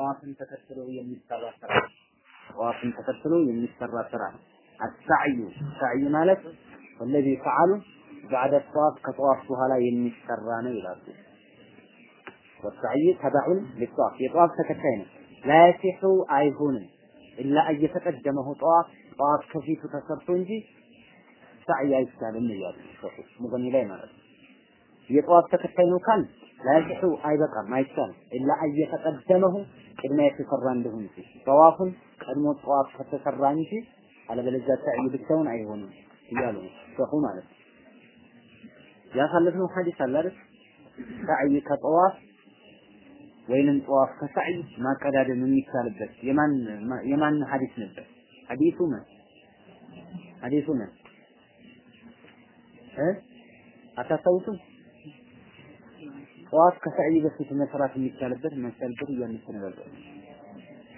ጠዋፍን ተከትሎ የሚሰራ ስራ ጠዋፍን ተከትሎ የሚሰራ ስራ አሳዕዩ ሳዕይ ማለት ወለዚ ፈዓሉ ባዕደ ጠዋፍ ከጠዋፍ በኋላ የሚሰራ ነው ይላሉ። ወሳዕይ ተበዑን ሊጠዋፍ የጠዋፍ ተከታይ ነው። ላያሲሑ አይሆንም ኢላ እየተቀደመሁ ጠዋፍ ጠዋፍ ከፊቱ ተሰርቶ እንጂ ሳዕይ አይቻልም እያሉ ሙገኒ ላይ ማለት ነው። የጠዋፍ ተከታይ ነው ካል ላያሲሑ አይበቃም አይቻልም ኢላ እየተቀደመሁ ቅድሚያ የተሰራ እንደሆነ እንጂ ጠዋፉን ቀድሞ ጠዋፍ ከተሰራ እንጂ አለበለዚያ ሳዕይ ብቻውን አይሆንም እያሉ ነው ሸኹ ማለት ነው። ያሳለፍነው ሐዲስ አለ አይደል? ሳዕይ ከጠዋፍ ወይንም ጠዋፍ ከሳዕይ ማቀዳደም የሚቻልበት የማን የማን ሐዲስ ነበር? ሐዲሱ ምን ሐዲሱ ምን እ አታስታውሱም? ጠዋፍ ከሳዕይ በፊት መስራት የሚቻልበት መሰልበት እያነሰነበረ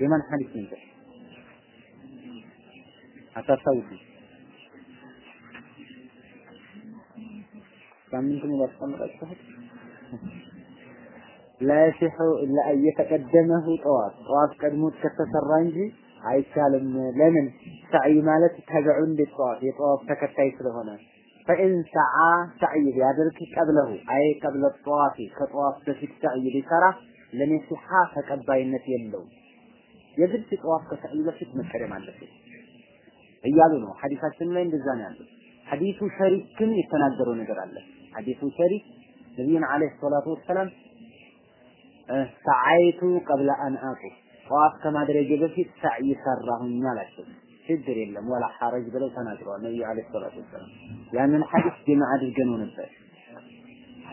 የማን ሐዲስ ነበር? አታስታውሱም? ሳምንት ሙሉ አስቀምጣችኋል። ላይሲሑ ኢላ እየተቀደመሁ ጠዋፍ ጠዋፍ ቀድሞት ከተሰራ እንጂ አይቻልም። ለምን ሳዕይ ማለት ተበዑን ሊጠዋፍ የጠዋፍ ተከታይ ስለሆነ ፈኢን ሰዓ ሳዕይ ቢያደርግ ቀብለሁ አይ ቀብለ ጠዋፊ ከጠዋፍ በፊት ሳዕይ ቢሰራ ለነሲሓ ተቀባይነት የለውም። የግድ ጠዋፍ ከሳዕይ በፊት መቀደም አለበት እያሉ ነው። ሐዲሳችን ላይ እንደዛ ነው ያለው። ሐዲሱ ሸሪክ ግን የተናገረው ነገር አለ። ሐዲሱ ሸሪክ ነቢዩን ዓለይሂ ሰላቱ ወሰላም ሰዓይቱ ቀብለ አን አቁፍ ጠዋፍ ከማድረጌ በፊት ሳዕይ ሰራሁኝ አላቸው። ችግር የለም ወላ ሐረጅ ብለው ተናግረዋል ነቢዩ ዓለይሂ ሰላቱ ወሰላም። ያንን ሐዲስ ጀማ አድርገነው ነበር።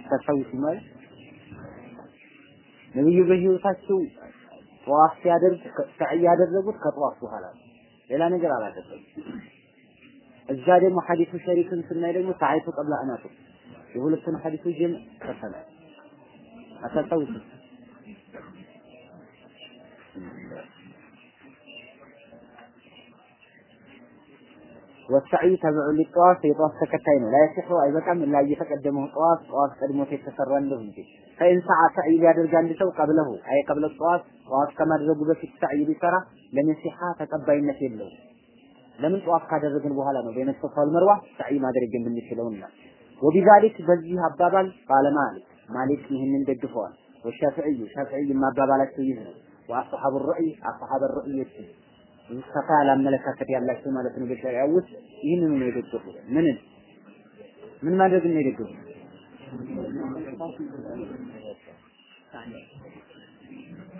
ታስታውሱ ማለት ነቢዩ በህይወታቸው ጠዋፍ ሲያደርግ ሳዕይ ያደረጉት ከጠዋፍ በኋላ ነው። ሌላ ነገር አላደረጉም። እዛ ደግሞ ሐዲሱ ሸሪክን ስናይ ደግሞ ሰዓይቱ ቀብለ አን አቁፍ የሁለቱን ሐዲሶች ጀምዕ ከተናል አታስታውሱ ወሳዒ ተብዑ ሊጠዋፍ የጠዋፍ ተከታይ ነው። ላይሲሑ አይበቃም ኢላ እየተቀደመው ጠዋፍ ጠዋፍ ቀድሞት የተሰራ እንደሁ እንጂ ፈኢን ሰዓ ሳዕይ ቢያደርግ አንድ ሰው ቀብለሁ አይ ቀብለ ጠዋፍ ጠዋፍ ከማድረጉ በፊት ሳዕይ ቢሰራ ለነሲሓ ተቀባይነት የለውም። ለምን ጠዋፍ ካደረግን በኋላ ነው በይነ ሶፋ ወልመርዋ ሳዕይ ማድረግ የምንችለውና ወቢዛሊክ በዚህ አባባል ቃለ ማሊክ ማሊክ ይህንን ደግፈዋል። ወሻፊዒዩ ሻፊዒይ አባባላቸው ይህ ነው። ወአስሐቡ ሩዕይ አስሐበ ሩዕዮች ሰፋ ያለ አመለካከት ያላቸው ማለት ነው። በሸሪያ ውስጥ ይህንን ነው የደገፉት። ምንን ምን ማድረግ ነው የደገፉት?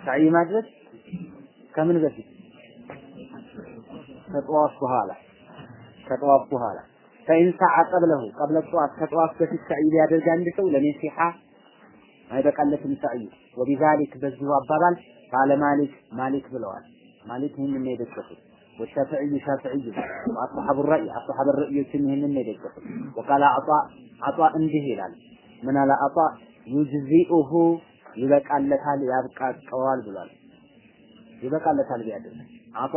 ሳዕይ ማድረግ ከምን በፊት ከጠዋፍ በኋላ ከጠዋፍ በኋላ ፈኢን ሰዓ ቀብለ ጠዋፍ ከጠዋፍ በፊት ሳዕይ ሊያደርግ አንድ ሰው ለነሲሓ አይበቃለትም ሳዕይ ወቢዛሊክ በዚሁ አባባል ቃለ ማሊክ ማሊክ ብለዋል። ማሊክ ይህንን ነው የደገፉት። ወሻፊዒ ሻፊዒ ወአስሐቡ ረእይ አስሐብ ረእዮችም ይህንን ነው የደገፉት። ወቃለ አጣ አጣ እንዲህ ይላል ምን አለ አጣ ዩጅዚኡሁ ይበቃለታል ያብቃቀዋል ብሏል። ይበቃለታል ቢያደርግ አጣ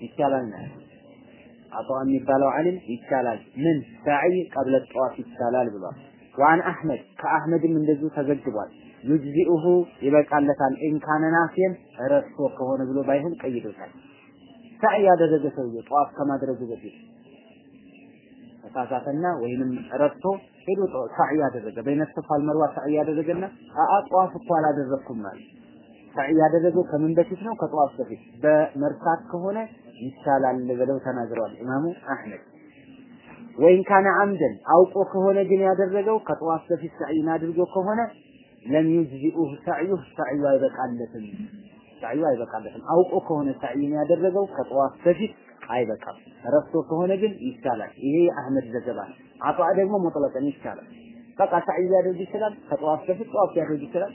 ይቻላል ነው አጣ የሚባለው ዓሊም ይቻላል ምን ሳዒ ቀብለ ጠዋፍ ይቻላል ብሏል። ወአን አሕመድ ከአሕመድም እንደዚሁ ተዘግቧል። ዩጅዚኡሁ ይበቃለታል ኢንካነ ናሲየን ረስቶ ከሆነ ብሎ ባይሆን ቀይዶታል። ሳዕ ያደረገ ሰውዬ ጠዋፍ ከማድረጉ በፊት ተሳሳተና ወይንም ረስቶ ሄዶ ሳዕ ያደረገ በይነ ሶፋ አልመርዋ ሳዕ ያደረገና አአ ጠዋፍ እኮ አላደረግኩም ማለት ሳዕ ያደረገው ከምን በፊት ነው? ከጠዋፍ በፊት በመርሳት ከሆነ ይቻላል ብለው ተናግረዋል ኢማሙ አሕመድ። ወይን ካነ አምደን አውቆ ከሆነ ግን ያደረገው ከጠዋፍ በፊት ሳዕይን አድርጎ ከሆነ ለም ዩጅዚኡህ ሳዕዩህ ሳዕዩ አይበቃለትም ሳዕዩ አይበቃለትም። አውቆ ከሆነ ሳዕይን ያደረገው ከጠዋፍ በፊት አይበቃም። ረስቶ ከሆነ ግን ይቻላል። ይሄ የአህመድ ዘገባ ነው። አጣ ደግሞ ሙጥለቀን ይቻላል። በቃ ሳዕይ ሊያደርግ ይችላል። ከጠዋፍ በፊት ጠዋፍ ሊያደርግ ይችላል።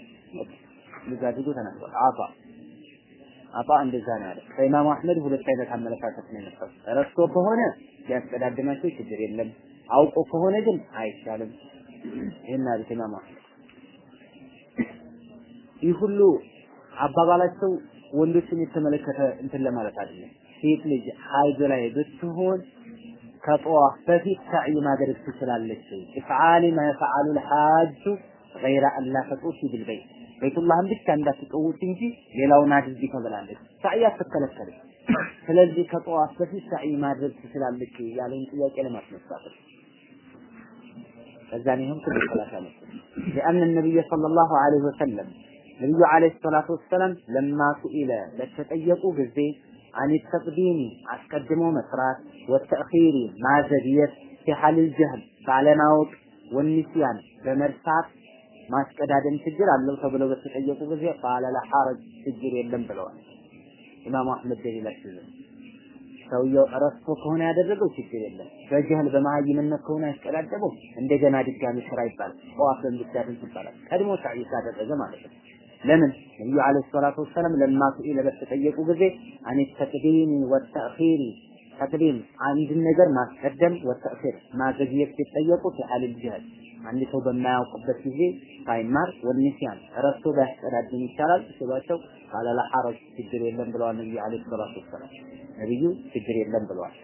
እንደዛ አድርጎ ተናግሯል። አጣ አጣ እንደዛ ነው ያለ። ከኢማሙ አህመድ ሁለት አይነት አመለካከት ነው የነበረው። ረስቶ ከሆነ ሊያስቀዳድማቸው ችግር የለም። አውቆ ከሆነ ግን አይቻልም። ይሄን አሉት ኢማሙ አህመድ። ይህ ሁሉ አባባላቸው ወንዶችን የተመለከተ እንትን ለማለት አይደለም። ሴት ልጅ ሀይድ ላይ ብትሆን ከጠዋፍ በፊት ሰዕይ ማድረግ ትችላለች። افعلي ما يفعل الحاج غير ألا تطوفي بالبيت ቤቱላህን ብቻ እንዳትጠውት እንጂ ሌላውን አድርጊ ተብላለች። ሰዕይ አትከለከልም። ስለዚህ ከጠዋፍ በፊት ሰዕይ ማድረግ ትችላለች ያለውን ጥያቄ ለማስነሳት ከዛን ይህም ትልቅ ሰላሳ ነው ሊአን ነቢይ ሰለላሁ ዐለይሂ ወሰለም ነብዩ አለይሂ ሰላቱ ወሰላም ለማ ሱኢለ ለተጠየቁ ጊዜ አን ተቅዲሚ አስቀድሞ መስራት ወተእኺሪ ማዘግየት ፊሐሊል ጀህል ባለማወቅ ወኒስያን በመርሳት ማስቀዳደም ችግር አለው ተብለው በተጠየቁ ጊዜ ቃለ ለሐረጅ ችግር የለም ብለዋል። ኢማሙ አህመድ ደሊላቸው ሰውየው ረስቶ ከሆነ ያደረገው ችግር የለም። በጀህል በመሀይምነት ከሆነ ያስቀዳደመው እንደገና ድጋሚ ስራ ይባላል። ጠዋፍ በምትዳድን ይባላል። ቀድሞ ሳዒ ካደረገ ማለት ነው። ለምን? ነብዩ አለይሂ ሰላቱ ወሰለም ለማ ሱኢለ በተጠየቁ ጊዜ አን ተቅዲሚ ወተእኺሪ ተቅዲም አንድን ነገር ማስቀደም ወተእኺር ማዘግየት ሲጠየቁ ፊሐሊል ጀህል አንድ ሰው በማያውቅበት ጊዜ ሳይማር ወንሲያን ረስቶ ቢያስቀዳድም ይቻላል ሲሏቸው ቃለ ለሐረጅ ችግር የለም ብለዋል ነብዩ አለይሂ ሰላቱ ወሰላም። ነብዩ ችግር የለም ብለዋል።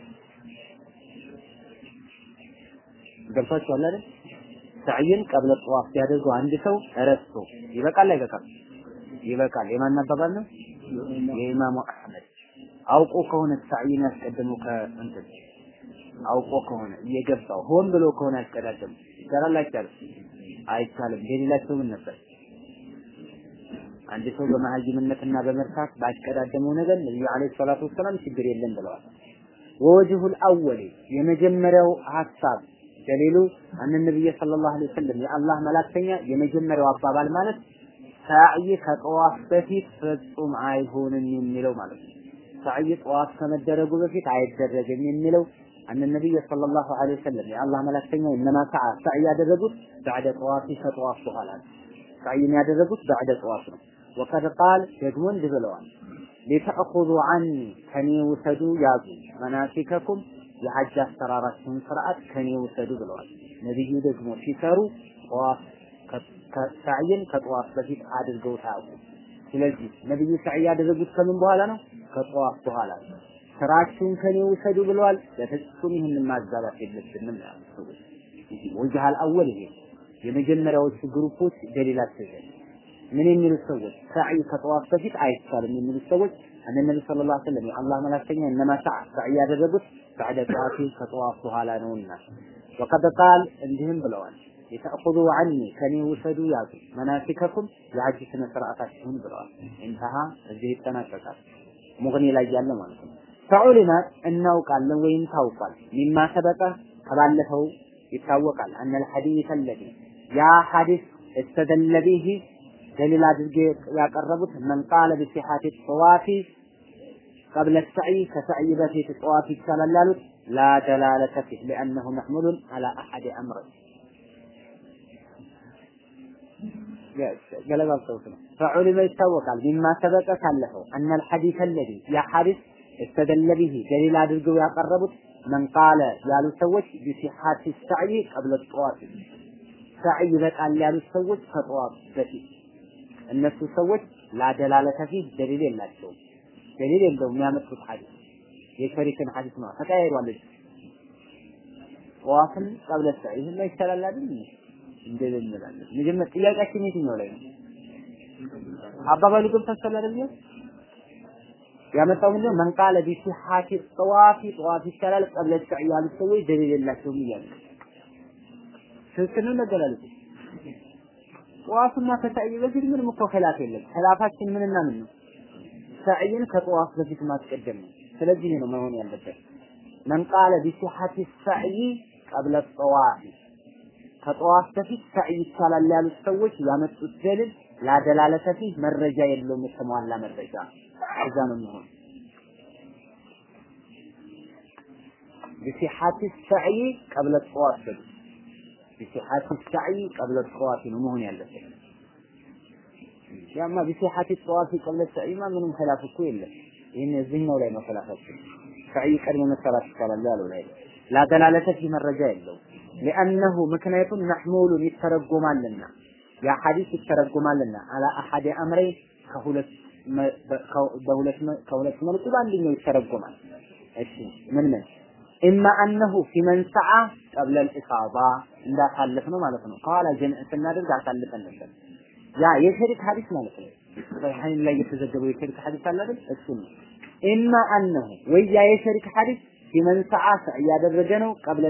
ገብቷችኋል አይደል? ሳዕይን ቀብለ ጠዋፍ ሲያደርጉ አንድ ሰው ረስቶ ይበቃል አይበቃም ይበቃል የማን አባባል ነው የኢማሙ አህመድ አውቆ ከሆነ ሳዕይን ያስቀደመው ከእንትን አውቆ ከሆነ እየገባው ሆን ብሎ ከሆነ ያስቀዳደሙ ይቻላል አይቻልም? አይቻልም። የሌላቸው ምን ነበር? አንድ ሰው በመሀይምነትና በመርሳት ባስቀዳደመው ነገር ነብዩ አለይሂ ሰላቱ ወሰላም ችግር የለም ብለዋል። ወወጅሁል አወሊ የመጀመሪያው ሐሳብ ደሊሉ አን ነብይ ሰለላሁ ዐለይሂ ወሰለም የአላህ መላክተኛ የመጀመሪያው አባባል ማለት ሳዕይ ከጠዋፍ በፊት ፍጹም አይሆንም የሚለው ማለት ነው። ሳዕይ ጠዋፍ ከመደረጉ በፊት አይደረግም የሚለው አን ነብይ ሰለላሁ ዐለይሂ ወሰለም የአላህ መላክተኛ እነማ ሰዓ ሳዕይ ያደረጉት ባዕደ ጠዋፊ ከጠዋፍ በኋላ ነው። ሳዕይን ያደረጉት ባዕደ ጠዋፍ ነው። ወቀድ ቃል ደግሞ እንዲህ ብለዋል ሊተእኹዙ ዐኒ ከኔ ውሰዱ ያዙ መናሲከኩም የሐጅ አሰራራችሁን ስርዓት ከኔ ውሰዱ ብለዋል። ነብዩ ደግሞ ሲሰሩ ጠዋፍ ሳዕይን ከጠዋፍ በፊት አድርገው ታያውቁ። ስለዚህ ነብዩ ሳዕይ ያደረጉት ከምን በኋላ ነው? ከጠዋፍ በኋላ ነው። ስራችሁን ከኔ ውሰዱ ብለዋል። በፍጹም ይህንን ማዛባት የለብንም ያሉት ሰዎች ይሄ የመጀመሪያዎቹ ግሩፖች ደሊላቸው ይሄ ምን የሚሉት ሰዎች ሳዕይ ከጠዋፍ በፊት አይቻልም የሚሉት ሰዎች እነ ነብዩ ሰለላሁ ዐለይሂ ወሰለም የአላህ መላክተኛ እነማ ሳዕይ ያደረጉት ባዕደ ጠዋፊ ከጠዋፍ በኋላ ነውና ወቀድ ቃል እንዲህም ብለዋል የተእኹዙ ዐኒ ከኔ ውሰዱ ያዙ መናሲከኩም የሐጅ ስነ ስርዓታችሁን ብለዋል። እንተሃ እዚህ ይጠናቀቃል። ሙግኒ ላይ ያለ ማለት ነው። ፈዑሊመ እናውቃለን ወይም ታውቋል። ሚማ ሰበቀ ከባለፈው ይታወቃል። أن الحديث الذي ያ ሐዲስ استدل به ደሊል አድርጌ ያቀረቡት من قال بصحة الطواف قبل السعي ከሰዕይ በፊት ጠዋፍ ይቻላል ያሉት لا دلالة فيه لأنه محمول على أحد ገለባብጠውት ነው። فعلم ይታወቃል مما سبق ካለፈው أن الحديث الذي ያ ሐዲስ استدل به ደሊል አድርገው ያቀረቡት መን ቃለ ያሉ ሰዎች ቢሲሐቲ ሰዕይ ቀብለ ጠዋፍ ሰዕይ ይበቃል ያሉት ሰዎች ከጠዋፍ በፊት እነሱ ሰዎች ላደላለተ ፊህ ደሊል የላቸውም። ደሊል የለውም የሚያመጡት ሐዲስ የሸሪክን ሐዲስ ነው ተቀያይሯል። ጠዋፍን ቀብለ ሰዕይ ይህማ ይቻላል አይደል? እንደዚህ እንላለን። መጀመሪያ ጥያቄያችን የትኛው ላይ ነው? አባባሉ ግን ፈሰለ አይደል? ያመጣው ምንድነው? من قال بصحة الطواف ጠዋፍ ይቻላል قبل السعي ያሉት ሰዎች ደሊል የላቸውም እያለ ትክክል ነው ነገላለች። ጠዋፍና ከሰዕይ በፊት ምንም እኮ ኺላፍ የለም። ኺላፋችን ምንና ምን ነው? ሰዕይን ከጠዋፍ በፊት ማስቀደም ነው። ስለዚህ ነው መሆን ያለበት። من قال بصحة السعي قبل الطواف ከጠዋፍ በፊት ሰዕይ ይቻላል ያሉት ሰዎች ያመጡት ደሊል ላደላለተ ፊህ መረጃ የለውም፣ የተሟላ መረጃ እዛ ነው የሚሆን ሰዕይ ቀብለ ጠዋፍ በፊት ቢሲሐቲ ሰዕይ ቀብለ ጠዋፍ ነው መሆን ያለበት። ያማ ቢሲሐቲ ጠዋፍ ቀብለ ሰዕይማ ምንም ኺላፍ እኮ የለም። ይህን እዚህኛው ላይ ነው ኺላፋችን። ሰዕይ ቀድሞ መሰራት ይቻላል ያለው ላይ ላደላለተ ፊህ መረጃ የለውም። ሊአነሁ ምክንያቱም መሕሙሉን ይተረጎማልና ያ ሐዲስ ይተረጎማልና አላ አሐድ አምረይ ከሁለት መልኩ በአንደኛው ይተረጎማል። እሺ ምን ምን ኢማ አነሁ ፊመን ሰዓ ቀብለ ልኢፋዳ እንዳሳለፍ ነው ማለት ነው። ከኋላ ጀምዕ ስናደርግ አሳልፈን ነበር። ያ የሸሪክ ሐዲስ ማለት ነው። ሰሒሐይን ላይ የተዘገበው የሸሪክ ሐዲስ አለ አይደል? እሱ ነው። ኢማ አነሁ ወይ ያ የሸሪክ ሐዲስ ቢመን ሰዓ ያደረገ ነው ቀብለ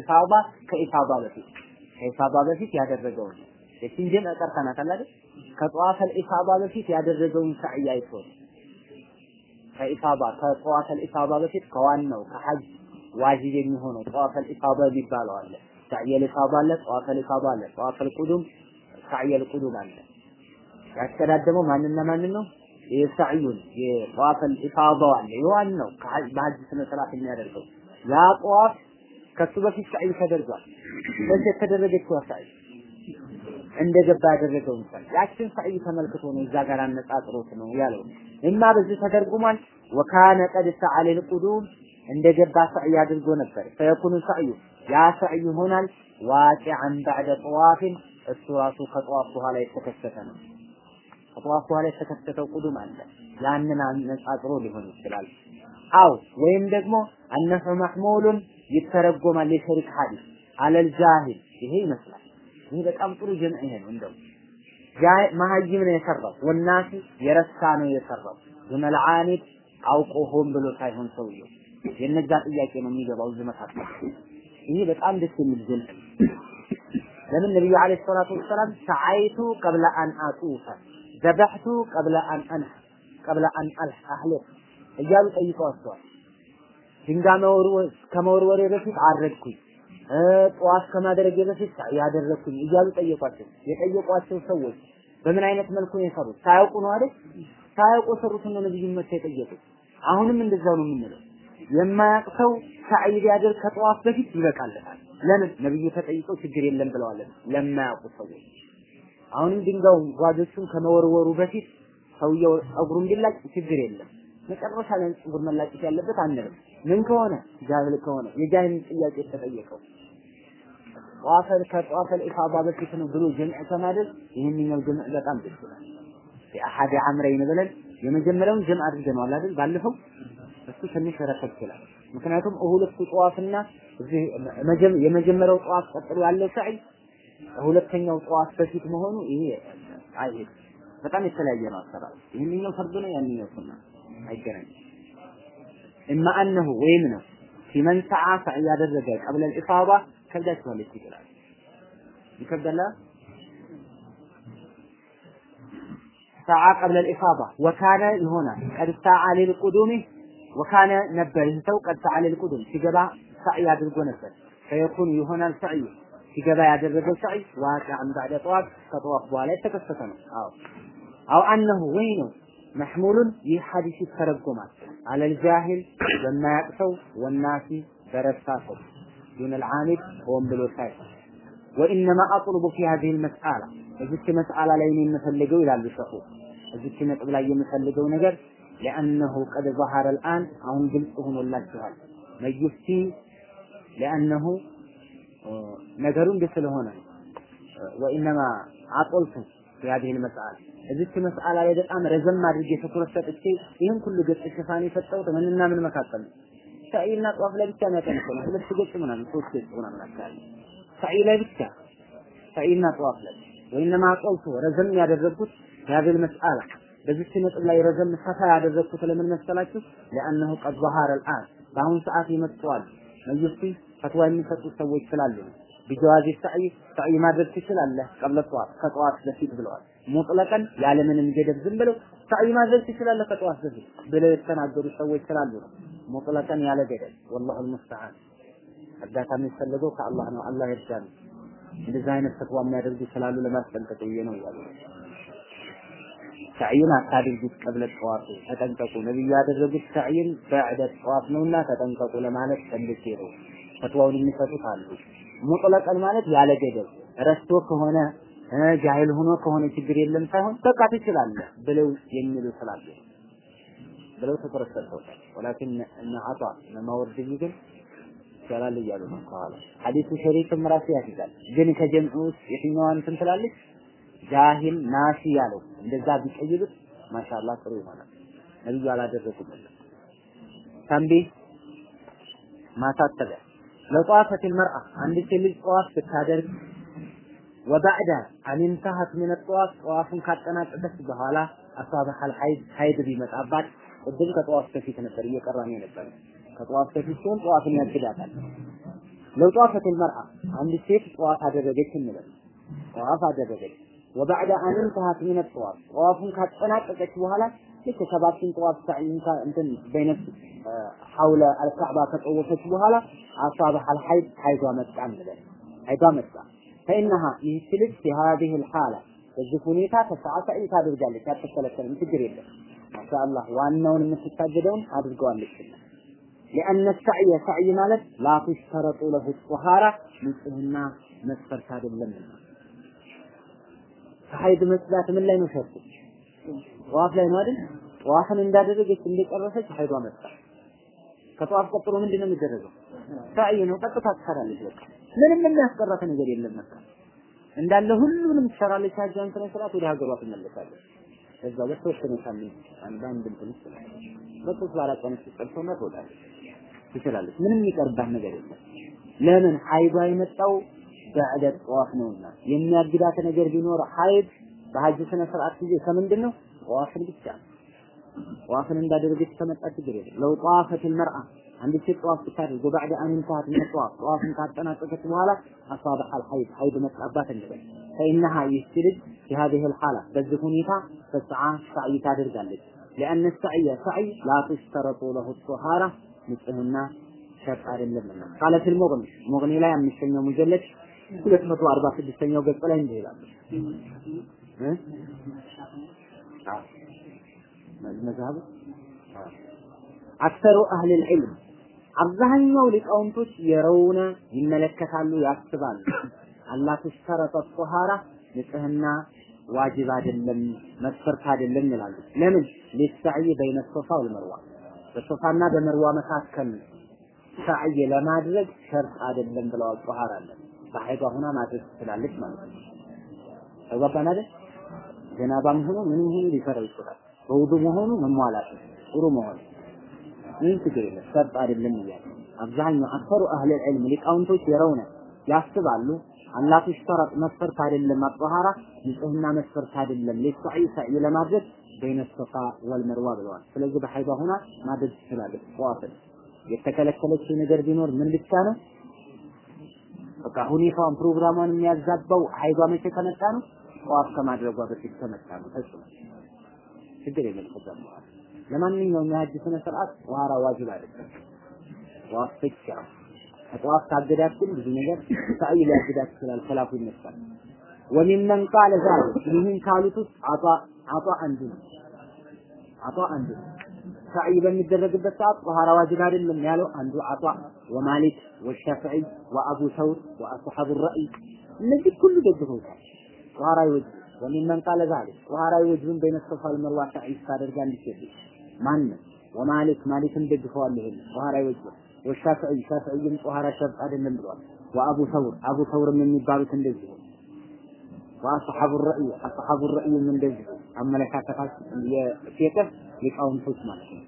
ኢፋዳ ከኢፋዳ በፊት ከኢፋዳ በፊት ያደረገው ጀምዕ ቀርተናታል አይደል? ከጠዋፈል ኢፋዳ በፊት ያደረገውን ሰዕይ አይቶ ከኢፋዳ ከጠዋፈል ኢፋዳ በፊት ከዋናው ከሐጅ ዋጅብ የሚሆነው ጠዋፈል ኢፋዳ የሚባለው አለ። ሰዕየል ኢፋዳ አለ፣ ጠዋፈል ኢፋዳ አለ፣ ጠዋፈል ቁዱም ሰዕየል ቁዱም አለ። ያስተዳደመው ማንና ማንን ነው? የሰዕዩን የጠዋፈል ኢፋዳው አለ። የዋናው በሐጅ ስነ ስርዓት የሚያደርገው ያ ጠዋፍ ከሱ በፊት ሰዕይ ተደርጓል። በዚህ የተደረገችው ሰዕይ እንደገባ ያደረገው እንኳን ያችን ሰዕይ ተመልክቶ ነው እዛ ጋር አነጻጽሮት ነው ያለው። እና በዚህ ተደርጉሟል። ወካነ ቀድ ሰዓለ ልቁዱም እንደገባ ሰዕይ አድርጎ ነበር። ፈየኩኑ ሰዕዩ ያ ሰዕይ ይሆናል ዋቂዐን ባዕደ ጠዋፊን እሱ ራሱ ከጠዋፍ በኋላ የተከሰተ ነው። ከጠዋፍ በኋላ የተከሰተው ቁዱም አለ። ያንን አነጻጽሮ ሊሆን ይችላል። አው ወይም ደግሞ አነሁ መሕሙሉን ይተረጎማል የሸሪክ ሐዲስ አለል ጃሂል። ይሄ ይመስላል። ይሄ በጣም ጥሩ ጀምዕ ይሄ ነው እንደው። መሀይም ነው የሰራው። ወናሲ የረሳ ነው የሰራው። ዱነል ዓኒድ አውቆ ሆን ብሎ ሳይሆን ሰውየው። የነዛ ጥያቄ ነው የሚገባው እዚህ ይሄ በጣም ደስ የሚል ጀምዕ። ለምን ነብዩ አለይሂ ሰላቱ ወሰላም ሰዓይቱ ቀብለ አን አጡፈ ዘበሕቱ ቀብለ አን አንህ ቀብለ አን አልህ እያሉ ጠይቀዋቸዋል። ድንጋይ መወርወር ከመወርወሬ በፊት አረድኩኝ ጠዋፍ ከማድረጌ በፊት ያደረኩኝ እያሉ ጠየቋቸው። የጠየቋቸው ሰዎች በምን አይነት መልኩ ነው የሰሩት? ሳያውቁ ነው አይደል? ሳያውቁ ሰሩት ነው ነብዩ መጥተው የጠየቁት። አሁንም እንደዛው ነው የምንለው። የማያውቅ ሰው ሰዓይ ቢያደርግ ከጠዋፍ በፊት ይበቃለታል። ለምን ነብዩ ተጠይቀው ችግር የለም ብለዋል። ለማያውቁ ሰዎች አሁንም ድንጋዩን ጓዞቹን ከመወርወሩ በፊት ሰውየው ጸጉሩን ቢላጭ ችግር የለም። መጨረሻ ላይ ጸጉር መላጨት ያለበት አንልም። ምን ከሆነ ጃህል ከሆነ የጃህል ጥያቄ የተጠየቀው ጠዋፈል ከጠዋፈል ኢፋዳ በፊት ነው ብሎ ጀምዕ ከማድረግ ይህንኛው ጀምዕ በጣም ደስ ይላል። የአሐድ አምረይን ብለን የመጀመሪያውን ጀምዕ አድርገነዋል አይደል? ባለፈው እሱ ትንሽ ረከብ ይችላል። ምክንያቱም ሁለቱ ጠዋፍና የመጀመሪያው ጠዋፍ ቀጥሎ ያለው ሰዕይ ሁለተኛው ጠዋፍ በፊት መሆኑ ይሄ አይሄድ በጣም የተለያየ ነው አሰራሩ። ይህንኛው ፈርድ ነው፣ ያንኛው ሱና አይገናኝም። እማ አነሁ ወይም ነው። ፊመን ሰዓ ሰዕይ ያደረገ ቀብለ ኢፋዳ ከብዳችኋለች ይችላል። ይከብዳላ ሰዓ ቀብለ ኢፋዳ ወካነ ይሆናል። ቀድ ሰዓ ሊልቁዱሚ ወካነ ነበር ይህ ሰው ቀድ ሰዓ ሊልቁዱም ሲገባ ሰዕይ አድርጎ ነበር። ፈየኩኑ ይሆናል ሰዕዩ ሲገባ ያደረገው ሰዕይ ዋቂዐን ባዕደ ጠዋፍ ከጠዋፍ በኋላ የተከሰተ ነው። አዎ አው አነሁ ወይ ነው መሕሙሉን ይህ ሐዲስ ይተረጎማል አለል ጃሂል በማያቅ ሰው ወናሲ በረሳ ሰው ዱን አልዓሚድ ሆን ብሎ ሳይሆን ወኢነማ አጥሉቡ ፊ ሀዚህ ልመስአላ እዚች መስአላ ላይ ነው የምፈልገው ይላሉ ሸኹ እዚች ነጥብ ላይ የምፈልገው ነገር ሊአነሁ ቀድ ظهر الآن አሁን ግልጽ ሆኖላችኋል መዩፍቲ ሊአነሁ ነገሩ እንደ ስለሆነ ወኢነማ አጦልቱ ፊ ሀዚህ ልመስአላ እዚች መስአላ ላይ በጣም ረዘም አድርጌ ትኩረት ሰጥቼ ይህን ሁሉ ገጽ ሽፋን የሰጠሁት ምንና ምን መካከል ነው? ሰዒና ጧፍ ላይ ብቻ የሚያጠንቅ ነው። ሁለት ገጽ ምናምን ሶስት ገጽ ምናምን አካባቢ ሰዒ ላይ ብቻ ሰዒና ጧፍ ላይ ወይንማ ቀውቱ ረዘም ያደረግኩት ያብል መስአላ በዚች ነጥብ ላይ ረዘም ሰፋ ያደረግኩት ለምን መሰላችሁ? ለአነሁ ቀድ ظهر الآن በአሁን ሰዓት ይመጣዋል መዩፍቲ ፈትዋ የሚሰጡ ሰዎች ስላሉ ነው። ቢጀዋዚ ሰዒ ሰዒ ማድረግ ትችላለህ ቀብለ ጠዋፍ ከጠዋፍ በፊት ብለዋል። ሙጥለቀን ያለምንም ገደብ ዝም ብለው ሰዒ ማድረግ ትችላለህ ከጠዋፍ በፊት ብለው የተናገሩ ሰዎች ስላሉ ነው። ሙጥለቀን ያለ ገደብ ወላሁ አልሙስተዓን እርዳታ የሚፈልገው ከአላህ ነው። አላህ ይርዳን። እንደዚህ አይነት ፈትዋ የሚያደርጉ ስላሉ ለማስጠንቀቅ ብዬ ነው እያሉ ሰዕይን አታድርጉት ቀብለ ጠዋፍ ተጠንቀቁ። ነብዩ ያደረጉት ሰዕይን በዕደ ጠዋፍ ነውና ተጠንቀቁ ለማለት ፈልጌ ነው። ፈትዋውን የሚሰጡት አሉ። ሙጥለቀን ማለት ያለ ገደብ ረስቶ ከሆነ ጃሂል ሆኖ ከሆነ ችግር የለም ሳይሆን በቃ ትችላለህ ብለው የሚሉ ስላሉ ብለው ትኩረት ሰጥተውታል። ወላኪን እነ አጣ ለማወርድ ግን ይቻላል እያሉ ነው ከኋላ ሐዲሱ ሸሪክም ራሱ ያስይዛል። ግን ከጀምዑ ውስጥ የትኛዋን እንትን ትላለች? ጃሂል ናሲ ያለው እንደዛ ቢቀይሩት ማሻአላህ ጥሩ ይሆናል። ነብዩ አላደረጉም። تنبيه ማሳሰቢያ لو طافت المرأة አንድ ሴት ልጅ ጠዋፍ ስታደርግ وبعد أن انتهت من الطواف ጠዋፉን ካጠናቀቀች በኋላ أصابها الحيض ሀይድ ቢመጣባት ቅድም ከጠዋፍ በፊት ነበር እየቀራ ነው የነበረ በፊት ሲሆን ጠዋፍን ያግዳታል። لو طافت المرأة አንድ ሴት ጠዋፍ አደረገች እንበል። ጠዋፍ አደረገች። وبعد أن انتهت من الطواف ጠዋፉን ካጠናቀቀች በኋላ ልክ ሰባቱን ጠዋፍ ሳይን እንትን በይነት ሐውለ አልካዕባ ከጠወፈች በኋላ አሳበሐል ሐይድ ሐይዷ መጣ እንበል ሐይዷ መጣ ፈኢነሃ ይህች ልጅ ፊ ሀዚህ ልሓላ በዚህ ሁኔታ ተሰዓ ሰዒ ታደርጋለች አትከለከልም ችግር የለም ማሻአላህ ዋናውን የምትታገደውን አድርገዋለች لأن السعي سعي ማለት لا تشترط له الطهارة ንጽህና መስፈርት አይደለም ከሀይድ መጽዳት ምን ላይ ነው ሸርጡ ጠዋፍ ላይ ነው አይደል? ጠዋፍን እንዳደረገች እንደጨረሰች ሀይዷ መጣ። ከጠዋፍ ቀጥሎ ምንድን ነው የሚደረገው? ሳይ ነው ቀጥታ ትሰራለች በቃ። ምንም የሚያስቀራት ነገር የለም በቃ። እንዳለ ሁሉንም ትሰራለች ሀጃን ስነ ስርዓት ወደ ሀገሯ ትመለሳለች። እዛ በተወሰነ ሳምንት አንዳንድ እንትን ውስጥ በሶስት በአራት ቀን ውስጥ ጨርሶና ትወጣለች ትችላለች። ምንም የሚቀርባት ነገር የለም። ለምን? ሀይዷ የመጣው በዕደ ጠዋፍ ነውና። የሚያግዳት ነገር ቢኖር ሀይድ በሀጅ ስነ ስርዓት ጊዜ ከምንድን ነው ጠዋፍን ብቻ ጠዋፍን እንዳደረገች ከመጣ ችግር የለም ለው ጠዋፈት ልመርአ አንድ ሴት ጠዋፍ ብታደርግ ወባዕድ አን እንተሃት ምን ጠዋፍ ጠዋፍን ካጠናቀቀች በኋላ አሳበሐ አልሐይድ ሀይድ መጣባት እንበል ፈኢነሃ ይህች ልጅ في الحالة በዚህ ሁኔታ ተስዓ ሰዕይ ታደርጋለች لأن السعي سعي لا تشترط له الطهارة ንጽህና ሸርጥ አይደለምና ቃለ ፊል ሙግኒ ሙግኒ ላይ አምስተኛው ሙጀለድ 246ኛው ገጽ ላይ እንዲህ ይላል እ? مذهب أكثر أهل العلم አብዛኛው ሊቃውንቶች يرون ይመለከታሉ ያስባሉ። ألا تشترط الطهارة ንጽህና ዋጅብ አይደለም መስፈርት አይደለም ይላሉ። ለምን? ሊሳዕይ በይነ ሶፋ ወልመርዋ። በሶፋና በመርዋ መካከል ሳዕይ ለማድረግ ሸርጥ አይደለም ብለዋል ጦሃራ አለ። በሀይዷ ሁና ማድረግ ትችላለች ማለት ነው። ተጓባን አይደል ጀናባም ሆኖ ምንም ሆኖ ሊሰራው ይችላል። በውዱ መሆኑ መሟላት ጥሩ መሆኑ ምን ችግር የለም። ሸርጥ አይደለም እያለ አብዛኛው አክሰሩ አህል ዕልም ሊቃውንቶች የረውነ ያስባሉ። አላ ትሽተረጥ መስፈርት አይደለም አጠሃራ ንጽህና መስፈርት አይደለም። ሊሳዒ ሳዒ ለማድረግ በይነ ወልመርዋ ብለዋል። ስለዚህ በሀይዷ ሆና ማድረግ ትችላለች። ጠዋፍን የተከለከለችው ነገር ቢኖር ምን ብቻ ነው? በቃ ሁኔታዋን ፕሮግራሟን የሚያዛባው ሀይዷ መቼ ከመጣ ነው ጠዋፍ ከማድረጓ በፊት ከመጣ ነው። ፈጽሞ ችግር የለም። ለማንኛውም የሀጅ ስነ ስርዓት ጧሃራ ዋጅብ አይደለም። ጠዋፍ ብቻ ከጠዋፍ ታገዳት ግን ብዙ ነገር ሳይ ሊያግዳት ይችላል። ከላፉ ይነሳል። ወሚመን ቃለ ዛሊክ ይህን ካሉት ውስጥ አጧ አጧ አንዱ ነው። አጧ አንዱ ነው። ሳይ በሚደረግበት ሰዓት ጧሃራ ዋጅብ አይደለም ያለው አንዱ አጧ ወማሊክ ወሻፊዒ ወአቡ ሰውር ወአስሐቡ ረእይ እነዚህ ሁሉ ደግፈውታል ጧሃራ ይወጅብ ወሚመን ቃለ ዛሊክ ጧሃራ ይወጅብን በይነ ሶፋ ወልመርዋ ሳይ ታደርጋለች ይችላል ማንም ወማሊክ ማሊክን ደግፈዋል ይሄን ጧሃራ ይወጅብ ወሻፊዒ ሻፊዒም ጧሃራ ሸርጥ አይደለም ብለዋል። ወአቡ ሰውር አቡ ሰውርም የሚባሉት እንደዚሁ ወአስሐቡ ረእይ አስሐቡ ረእይም እንደዚሁ አመለካከታቸው የፊቅህ ሊቃውንቶች ማለት ነው።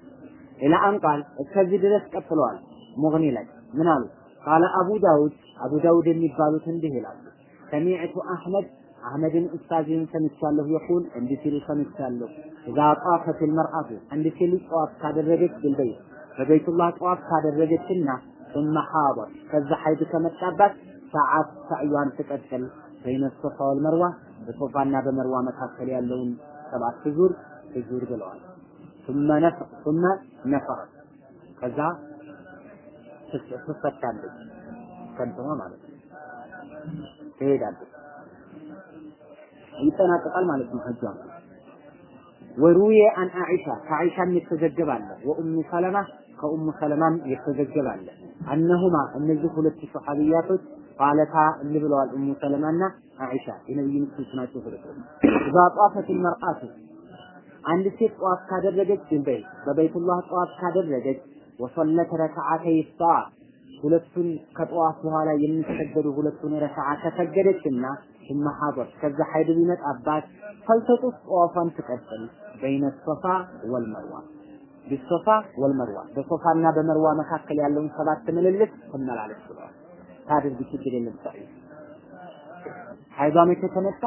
ኢላ አን ቃል እስከዚህ ድረስ ቀጥለዋል። ሙግኒ ላይ ምን አሉ? ቃለ አቡ ዳውድ አቡ ዳውድ የሚባሉት እንዲህ ይላሉ። ሰሚዕቱ አህመድ አህመድን ኡስታዝን ሰምቻለሁ የቁል እንዲህ ሲሉ ሰምቻለሁ እዛ ጧፈት ልመርአቱ እንዲህ ሲሉ ጠዋፍ ካደረገች ብልበይት በቤቱላህ ጠዋፍ ካደረገችና ثم حاضر ከዛ ሐይድ ከመጣባት ሰዓት ሰዕዩን ትቀጥል በይነ ሶፋ ወልመርዋ በሶፋና በመርዋ መካከል ያለውን ሰባት ዙር ዙር ብለዋል ثم ነፍ ثم ነፈረት ከዛ ትፈታለች ከንትኗ ማለት ነው ትሄዳለች ይጠናቀቃል ማለት ነው ሐጇ ወሩየ አን አኢሻ ከአኢሻም የተዘገበ አለ ወኡሙ ሰለማ ከኡሙ ሰለማም የተዘገበ አለ አነሁማ እነዚህ ሁለት ሶሐቢያቶች ቃለታ እንዲህ ብለዋል ኡሙ ሰለማና አኢሻ የነብዩ ምስቶች ናቸው ሁለቱ። እዛ ጧፈት መርአቱ አንድ ሴት ጧፍ ካደረገች ቢልበይት በበይቱላህ ጧፍ ካደረገች ወሰለት ረከዓተይ ሰዓት ሁለቱን ከጠዋፍ በኋላ የሚሰገዱ ሁለቱን ረከዓ ከሰገደችና ثم حضر ከዛ ሐይድ ቢመጣባት ፈልተጡፍ ጠዋፏን ትቀጥል በይነ ሶፋ ወልመርዋ ቢሶፋ ወልመርዋ በሶፋና በመርዋ መካከል ያለውን ሰባት ምልልስ ትመላለስ ብለዋል ታድርግ ችግር የለም ሀይዷ መቼ ተነሳ?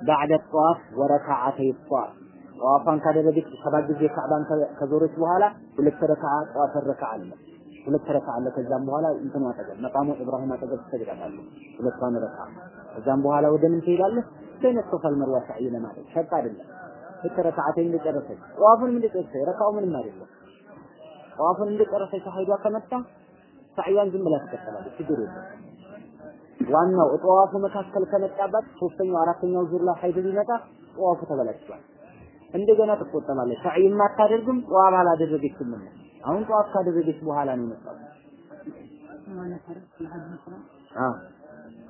ባዕደ ጠዋፍ ወረካዓተይ ጠዋፍ ጠዋፏን ካደረገች ሰባት ጊዜ ካዕባን ከዞረች በኋላ ሁለት ረካዓ ጠዋፍ ረካዓ አለ ሁለት ረካዓ አለ። ከዛም በኋላ እንትኑ አጠገብ መቃሙ ኢብራሂም አጠገብ ትሰግዳለህ ሁለቷን ረካዓ። ከዛም በኋላ ወደ ምን ትሄዳለህ? بين الصفا والمروة ሰዒ ለማለት ሸርጥ አይደለም። ልክ ركعتين እንደጨረሰች ጠዋፉን እንደጨረሰች ረካው ምንም አይደለም። ጠዋፉን እንደጨረሰች ሀይዷ ከመጣ ሰዒዋን ዝም ብላ ትቀጥላለች፣ ችግር የለም። ዋናው ጠዋፉ መካከል ከመጣባት ሶስተኛው አራተኛው ዙር ላይ ሀይድ ቢመጣ ጠዋፉ ተበላሽቷል። እንደገና ትቆጠባለች። ሰዒም አታደርግም፣ ጠዋፍ አላደረገችም። አሁን ጠዋፍ ካደረገች በኋላ ነው የመጣው።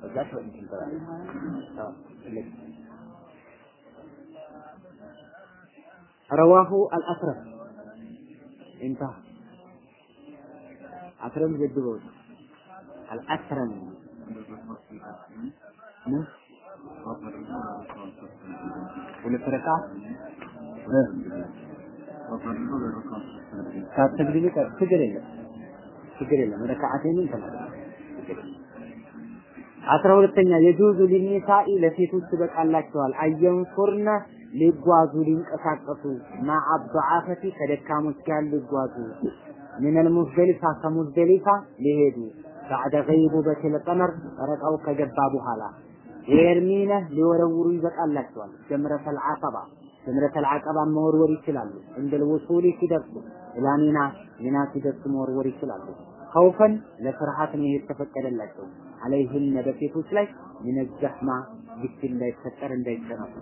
እዛ ትበልሽ ትላለች። ረዋሁ አልአስረም እንታ አስረም ዘግበው አልአስረም ሁለት ረካ ሳትሰግድ ችግር የለም። ችግር የለም። ረካዓቴን ተማር አስራ ሁለተኛ የጁዙ ሊኒሳኢ ለሴቶች ይበቃላቸዋል አየንፉርነ ሊጓዙ ሊንቀሳቀሱ ማአበዓፈቲ ከደካሞች ጋር ሊጓዙ ሚነል ሙዝደሊፋ ከሙዝደሊፋ ሊሄዱ ባዕደ ገይቡበት ልቀመር ረቃው ከገባ በኋላ የኤርሚነ ሊወረውሩ ይበቃላቸዋል። ጀምረተል ዓቀባ ጀምረተል ዓቀባ መወርወር ይችላሉ። እንደል ውሱሊ ሲደርሱ ኢላ ሚና ሚና ሲደርሱ መወርወር ይችላሉ። ከውፈን ለፍርሃት ነው የተፈቀደላቸው አለይህን በሴቶች ላይ ሚነ ጀህማ ግጭት እንዳይፈጠር እንዳይጨነቁ።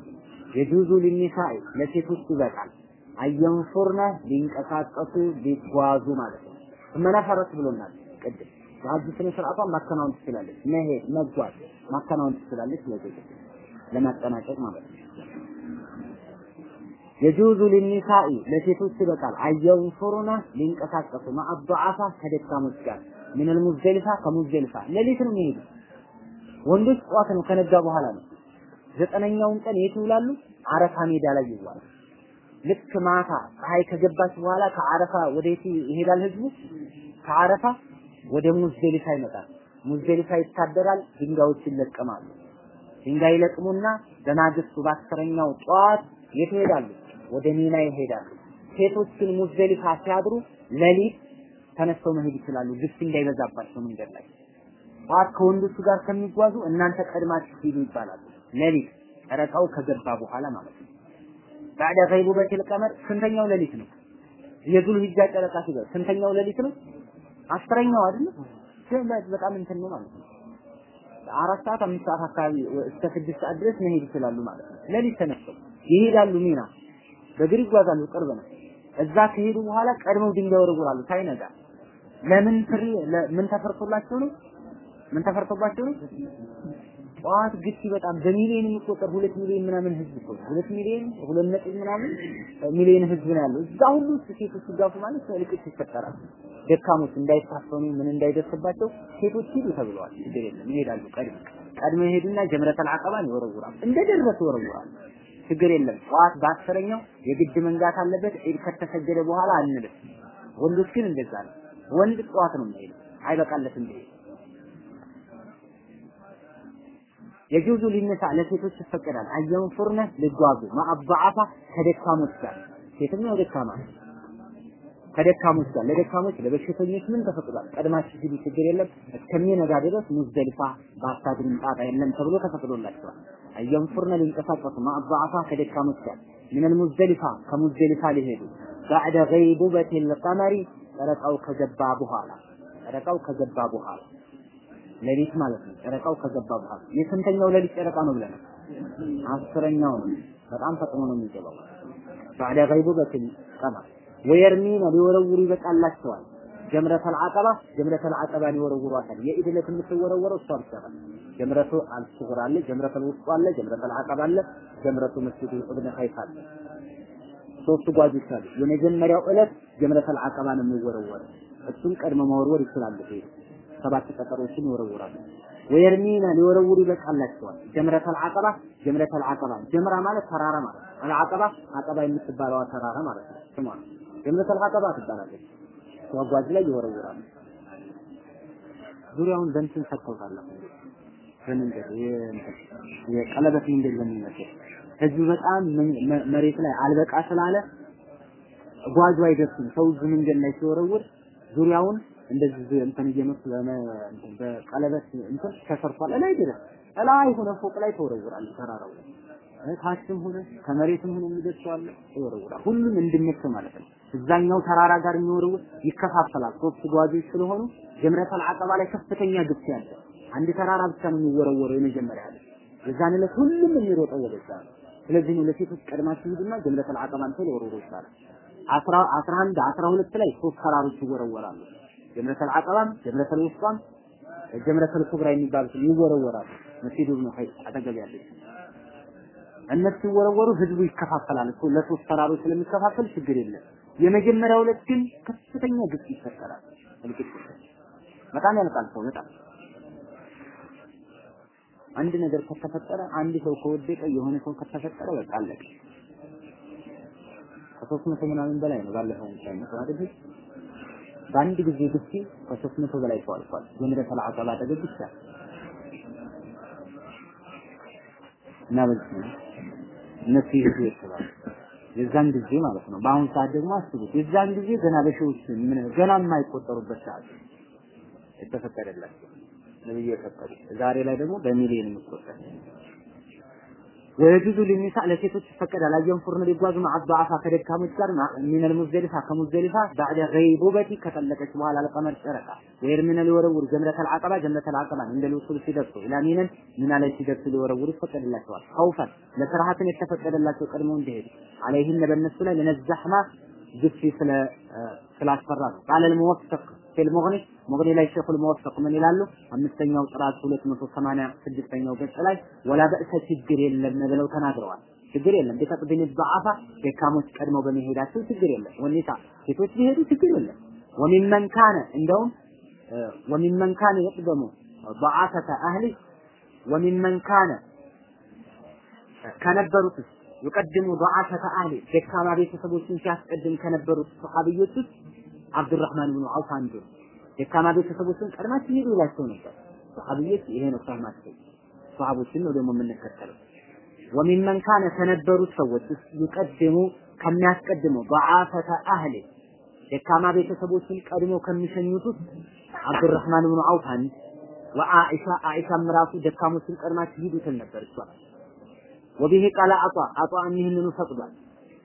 የጁዙ ሊኒሳኢ ለሴቶች ይበቃል። አየንፉርነ ሊንቀሳቀሱ ሊጓዙ ማለት ነው። መናፈረስ ብሎናል። ቅድም የሀጅ ስነ ስርዓቷን ማከናወን ትችላለች። መሄድ መጓዝ ማከናወን ትችላለች። ለዚህ ለማጠናቀቅ ማለት ነው። የጁዙ ሊኒሳኢ ለሴቶች ይበቃል። አየንፉርነ ሊንቀሳቀሱ። ማአዱዓፋ ከደካሞች ጋር ምን ሙዝደሊፋ ከሙዝደሊፋ ሌሊት ነው የሚሄዱ ወንዶች ጠዋት ነው ከነጋ በኋላ ነው ዘጠነኛውን ቀን የት ይውላሉ? አረፋ ሜዳ ላይ ይዋሉ። ልክ ማታ ፀሐይ ከገባች በኋላ ከአረፋ ወደ የት ይሄዳል ህዝቡ? ከአረፋ ወደ ሙዝደሊፋ ይመጣል። ሙዝደሊፋ ይታደራል፣ ድንጋዮች ይለቀማሉ። ድንጋይ ይለቅሙና በማግስቱ በአስረኛው ጠዋት የት ይሄዳሉ? ወደ ሚና ይሄዳሉ። ሴቶችን ሙዝደሊፋ ሲያድሩ ሌሊት ተነስተው መሄድ ይችላሉ፣ ግፍ እንዳይበዛባቸው መንገድ ላይ ጠዋት ከወንዶቹ ጋር ከሚጓዙ እናንተ ቀድማችሁ ሂዱ ይባላሉ። ሌሊት ጨረቃው ከገባ በኋላ ማለት ነው። ባዕደ ገይቡበቲል ቀመር ስንተኛው ሌሊት ነው? የዙል ሂጃ ጨረቃ ሲገባ ስንተኛው ሌሊት ነው? አስረኛው አይደል? በጣም እንትን ነው ማለት ነው። አራት ሰዓት አምስት ሰዓት አካባቢ እስከ ስድስት ሰዓት ድረስ መሄድ ይችላሉ ማለት ነው። ሌሊት ተነስተው ይሄዳሉ። ሚና በእግር ይጓዛሉ፣ ቅርብ ነው። እዛ ከሄዱ በኋላ ቀድመው ድንጋይ ወርውራሉ ሳይነጋ። ለምን ፍሪ ምን ተፈርቶላቸው ነው? ምን ተፈርቶባቸው ነው? ጠዋት ግፊ በጣም በሚሊዮን የሚቆጠር ሁለት ሚሊዮን ምናምን ህዝብ እኮ ሁለት ሚሊዮን ሁለት ነጥብ ምናምን ሚሊዮን ህዝብ ነው ያለው። እዛ ሁሉ ሴቶች ሲጋፉ ማለት እልቂት ይፈጠራል። ደካሞች እንዳይታፈኑ ምን እንዳይደርስባቸው ሴቶች ሂዱ ተብለዋል። ችግር የለም ይሄዳሉ። ቀድሞ ቀድሞ ይሄዱና ጀምረተል አቀባን ይወረውራሉ። እንደደረሱ ይወረውራሉ። ችግር የለም። ጠዋት በአስረኛው የግድ መንጋት አለበት። ዒድ ከተሰገደ በኋላ አንልም። ወንዶች ግን እንደዛ ነው። ወንድ ጠዋት ነው የሚሄደው። አይበቃለትም ይሄ የጁዙ ሊነሳ ለሴቶች ይፈቀዳል። አየንፉርነ ሊጓዙ ማአባዓፋ ከደካሞች ጋር ሴትም ነው ደካማ ከደካሞች ጋር ለደካሞች ለበሽተኞች ምን ተፈቅዷል? ቀድማችሁ ሂዱ ችግር የለም እስከሚነጋ ድረስ ሙዝደሊፋ ባታድሩም ጣጣ የለም ተብሎ ተፈቅዶላቸዋል። አየንፉርነ ሊንቀሳቀሱ ማአባዓፋ ከደካሞች ጋር ምን ሙዝደሊፋ ከሙዝደሊፋ ሊሄዱ ባዕደ ገይቡበቲል ቀመሪ ጨረቃው ከገባ በኋላ ጨረቃው ከገባ በኋላ ሌሊት ማለት ነው። ጨረቃው ከገባ በኋላ የስንተኛው ሌሊት ጨረቃ ነው ብለናል? አስረኛው ነው። በጣም ፈጥኖ ነው የሚገባው። ባዕደ ገይቡበቲል ቀመር ወየርሚነ ሊወረውሩ ይበቃላቸዋል። ጀምረተል አቀባ ጀምረተል አቀባ ሊወረውሯታል። የኢድ ዕለት የምትወረወረው እሷ ብቻ ናት። ጀምረቱ አልሱግራ አለ፣ ጀምረተል ውስጡ አለ፣ ጀምረተል አቀባ አለ፣ ጀምረቱ መስጂድ ኢብኑ ኸይፍ አለ። ሶስቱ ጓዞች አሉ። የመጀመሪያው ዕለት ጀምረተል አቀባ ነው የሚወረወረው። እሱን ቀድሞ መወርወር ይችላሉ። ሄዱ ሰባት ጠጠሮችን ይወረውራሉ። ወየርሚና ሊወረውሩ ይበቃላቸዋል። ጀምረተል አቀባ ጀምረተል አቀባ ጀምራ ማለት ተራራ ማለት አልዓቀባ አቀባ የምትባለዋ ተራራ ማለት ነው። ስሟ ጀምረተል አቀባ ትባላለች። ተጓጓዥ ላይ ይወረውራሉ። ዙሪያውን በእንትን ሰጥተውታል። በመንገድ የቀለበት መንገድ በሚመስል ህዝቡ በጣም መሬት ላይ አልበቃ ስላለ ጓዙ አይደርስም። ሰው እዚህ መንገድ ላይ ሲወረውር ዙሪያውን እንደዚህ እንትን እየመቱ በቀለበት እንትን ተሰርቷል። ላይ ድረስ ላይ ሆነ ፎቅ ላይ ተወረውራል። ተራራው ላይ ታችም ሆነ ከመሬትም ሆነ የሚደርሰው አለ ይወረውራል። ሁሉም እንድምት ማለት ነው። እዛኛው ተራራ ጋር የሚወረውር ይከፋፈላል። ሶስት ጓዞች ስለሆኑ ጀምረተል አቀባ ላይ ከፍተኛ ግብት ያለ አንድ ተራራ ብቻ ነው የሚወረወረው የመጀመሪያ ያለ የዛን ዕለት ሁሉም የሚሮጠው ወደዛ ነው። ስለዚህ ነው ለሴቶች ቀድማችሁ ሂዱና ጀምረተል አቀባን ቶሎ ይባላል። አስራ አስራ አንድ አስራ ሁለት ላይ ሶስት ተራሮች ይወረወራሉ። ጀምረተል አቀባም ጀምረተል ውስጧም ጀምረተል ኩብራ የሚባሉት ይወረወራሉ። መስጂዱ ነው ሀይ አጠገብ ያለች እነሱ ሲወረወሩ ህዝቡ ይከፋፈላል። እኮ ለሶስት ተራሮች ስለሚከፋፈል ችግር የለም። የመጀመሪያው ዕለት ግን ከፍተኛ ግጭት ይፈጠራል። እልቂት በጣም ያልቃል ሰው በጣም አንድ ነገር ከተፈጠረ አንድ ሰው ከወደቀ የሆነ ሰው ከተፈጠረ በቃ አለቀ። ከሶስት መቶ ምናምን በላይ ነው ባለፈው ሳይመጣ አይደል? በአንድ ጊዜ ግፊ ከሶስት መቶ በላይ ሰው አልፏል። ጀምረተል አቀባ አጠገብ ብቻ እና በዚህ እነሱ ይሄዱ ይችላል። የዛን ጊዜ ማለት ነው። በአሁን ሰዓት ደግሞ አስቡት። የዛን ጊዜ ገና በሺዎች ምን ገና የማይቆጠሩበት ሰዓት የተፈቀደላቸው ነብዩ የፈቀዱ ዛሬ ላይ ደግሞ በሚሊዮን የሚቆጠር ويجوز للنساء ለሴቶች ይፈቀዳል። أن ينفرن ሊጓዙ مع الضعفة ከደካሞች ጋር من المزدلفة ከሙዝደሊፋ بعد غيبوبة ከጠለቀች በኋላ القمر ጨረቃ ويرمين ሊወረውሩ جمرة العقبة ጀምረተል አቀባን عند الوصول ሲደርሱ إلى منى ሚና ላይ ሲደርሱ ሊወረውሩ ይፈቀድላቸዋል። خوفا ለፍርሃትን የተፈቀደላቸው ቀድመው እንዲሄዱ عليهن በእነሱ ላይ ለነዛህማ ግፊ ስለ ስላስፈራ ነው። قال الموفق في المغني ሙግኒ ላይ ሼኹል መወፈቅ ምን ይላሉ? አምስተኛው ጥራት 286ኛው ገጽ ላይ ወላ በእሰ ችግር የለም ብለው ተናግረዋል። ችግር የለም ቢተቅቢል ዱዓፋ ደካሞች ቀድመው በመሄዳቸው ችግር የለም። ወኒሳ ሴቶች ቢሄዱ ችግር የለም። ወሚመን ካነ እንደውም ወሚመን ካነ ይቅደሙ ዱዓፈተ አህሊ ወሚመን ካነ ከነበሩት ይቀድሙ ዱዓፈተ አህሊ ደካማ ቤተሰቦችን ሲያስቀድም ከነበሩት ሰሃቢዎች ውስጥ አብዱራህማን ብኑ ዐውፍ አንዱ ነው። ደካማ ቤተሰቦችን ቀድማችሁ ሂዱ ይላቸው ነበር። ሰሃቢዎች ይሄ ነው ፈህማቸው። ሰሃቦችን ነው ደግሞ የምንከተለው። ወሚመን ካነ ከነበሩት ሰዎች ውስጥ ይቀድሙ ከሚያስቀድሙ ضعፈተ አህሊ ደካማ ቤተሰቦችን ቀድሞ ከሚሸኙት ውስጥ አብዱራህማን ብኑ አውፍ አንድ ወአኢሻ አኢሻም ራሱ ደካሞችን ቀድማችሁ ሂዱ ትል ነበር እሷ ወቢሄ ቃለ አጧ አጧም ይህንኑ ፈቅዷል።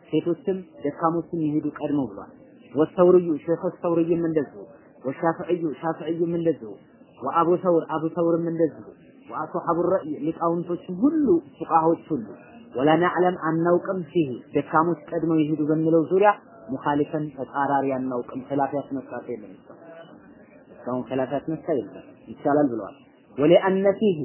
ሴቶችም ደካሞችን ይሄዱ ቀድመው ብሏል። ወሰውርዩ ሼኹ ሰውርይም እንደዚሁ ወሻፍዕዩ ሻፍዕዩም እንደዚሁ ወአቡ ሰውር አቡ ሰውርም እንደዚሁ ወአስሐቡ ረእይ ሊቃውንቶችም ሁሉ ፉቃሆች ሁሉ። ወላ ነዕለም አናውቅም ፊህ ደካሞች ቀድመው ይሄዱ በሚለው ዙሪያ ሙኻሊፈን ተጻራሪ አናውቅም። ኺላፍ ያስነሳ የለም እስካሁን ኺላፍ ያስነሳ የለም። ይቻላል ብለዋል። ወሊአነ ፊህ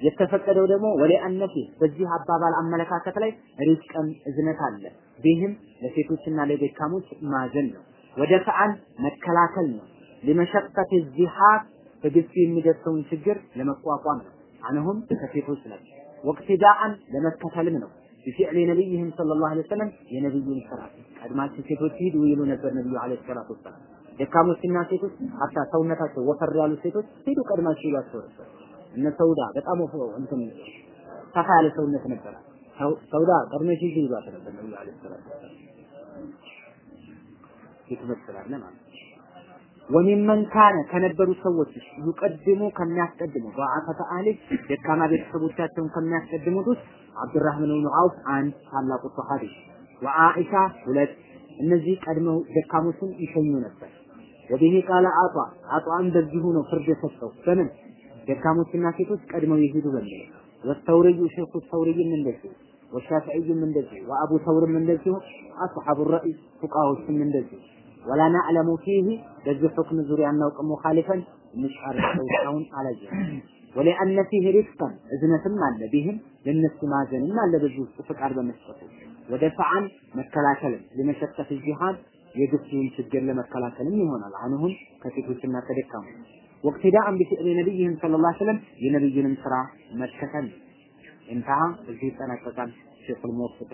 የተፈቀደው ደግሞ ወሊአነ ፊህ። በዚህ አባባል አመለካከት ላይ ሪዝቀን እዝነት አለ። ቢህም ለሴቶችና ለደካሞች ማዘን ነው ወደ ፈዓል መከላከል ነው። ለመሸቀት ዚሃት በግፍ የሚደርሰውን ችግር ለመቋቋም ነው። አነሁም ከሴቶች ላይ ወቅትዳአን ለመከተልም ነው። ቢፊዕል ነቢይህም ሰለላሁ ዐለይሂ ወሰለም የነብዩን ስራ ቀድማችሁ ሴቶች ሂዱ ይሉ ነበር ነብዩ ዐለይሂ ሰላቱ ወሰላም። ደካሞችና ሴቶች አታ ሰውነታቸው ወፈር ያሉ ሴቶች ሂዱ ቀድማችሁ ይሏቸው ነበር። እነ ሰውዳ በጣም እንትን ሰፋ ያለ ሰውነት ነበር። ሰውዳ ቀድመሽ ሂዱ ይሏቸው ነበር ነብዩ ዐለይሂ ሰላቱ ወሰላም ይትመስላል ማለት ወሚመን ካነ ከነበሩ ሰዎች ይቀድሙ ከሚያስቀድሙ ضعፈተ አህሊ ደካማ ቤተሰቦቻቸውን ከሚያስቀድሙት ውስጥ አብዱራህማን ብኑ አውፍ አንድ ታላቁ ሰሃቢ ወአኢሻ ሁለት። እነዚህ ቀድመው ደካሞችን ይሸኙ ነበር። ወቢሂ ቃለ አጧ አጧም በዚሁ ነው ፍርድ የሰጠው። በምን? ደካሞችና ሴቶች ቀድመው ይሄዱ በሚል። ወስተውርዩ ሼኹ ተውርይም እንደዚሁ ወሻፊዕይም እንደዚሁ ወአቡ ተውርም እንደዚሁ አስሐቡ ረእይ ፉቃዎችም እንደዚሁ ወላ ናዕለሙ ፊህ በዚህ ሁክም ዙሪያ አናውቅም ሙኻሊፈን ምሻር ሰውን አላየም ወሊአነ ፊህ ሪፍቀን እዝነትም አለ ቢህም ለነሱ ማዘንም አለ በዚህ ውስጥ ፍቃድ በመስጠቱ ወደ ፈዓን መከላከልም ለመሸከፍ ጂሃድ የግፍውን ችግር ለመከላከልም ይሆናል አንሁም ከሴቶችና ከደካሙ ወቅትዳአን ቢፊዕል ነቢይህም ሰለላሁ ዐለይሂ ወሰለም የነቢዩንም ስራ መከተል انتهى እዚህ ይጠናቀቃል ሼኹ ልሙወፍቅ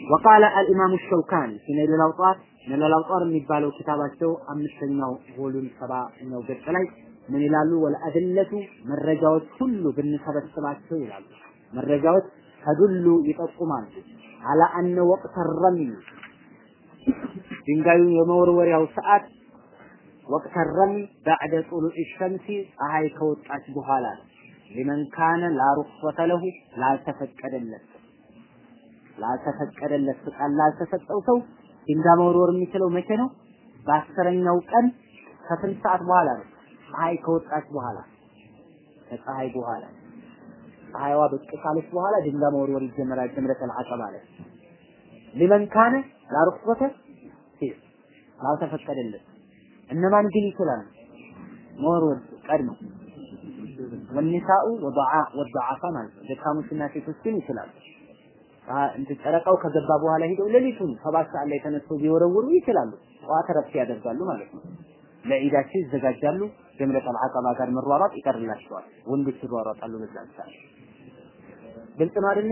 ወቃለ አልኢማሙ ሸውካኒ ሲነይል አውጣር ነይል አውጣር የሚባለው ኪታባቸው አምስተኛው ቮሉም ሰባኛው ገጽ ላይ ምን ይላሉ? ወልአድለቱ መረጃዎች ሁሉ ብንሰበስባቸው ይላሉ። መረጃዎች ተዱሉ ይጠቁማሉ። አላ አነ ወቅተ ረሚ ድንጋዩ የመወርወሪያው ሰዓት ወቅተ ረሚ ባዕደ ጡሉዕ ሸምሲ ፀሐይ ከወጣች በኋላ ነው። ሊመን ካነ ላ ሩኽሰተ ለሁ ላልተፈቀደለት ላልተፈቀደለት ፍቃድ ላልተሰጠው ሰው ድንጋይ መወርወር የሚችለው መቼ ነው? በአስረኛው ቀን ከስንት ሰዓት በኋላ ነው? ፀሐይ ከወጣች በኋላ ከፀሐይ በኋላ ፀሐይዋ ብቅ ካለች በኋላ ድንጋይ መወርወር ይጀመራል። ጀምረተል ዐቀባ ላይ ሊመን ካነ ላ ሩኽሰተ ፊህ ላልተፈቀደለት እነማን ግን ይችላሉ መወርወር ቀድሞ ወኒሳኡ ወضعፋ ማለት ነው። ደካሞችና ሴቶች ግን ይችላሉ። እንትን ከገባ በኋላ ሄደው ሌሊቱን ሰባት ሰዓት ላይ ተነስተው ቢወረውሩ ይችላሉ። ጠዋት ረፍት ያደርጋሉ ማለት ነው። ለዒዳቸው ይዘጋጃሉ። ጀምረተል ዐቀባ ጋር መሯሯጥ ይቀርላቸዋል። ወንዶች ይሯሯጣሉ በዛ ሰዓት። ግልጽ ነው አይደል?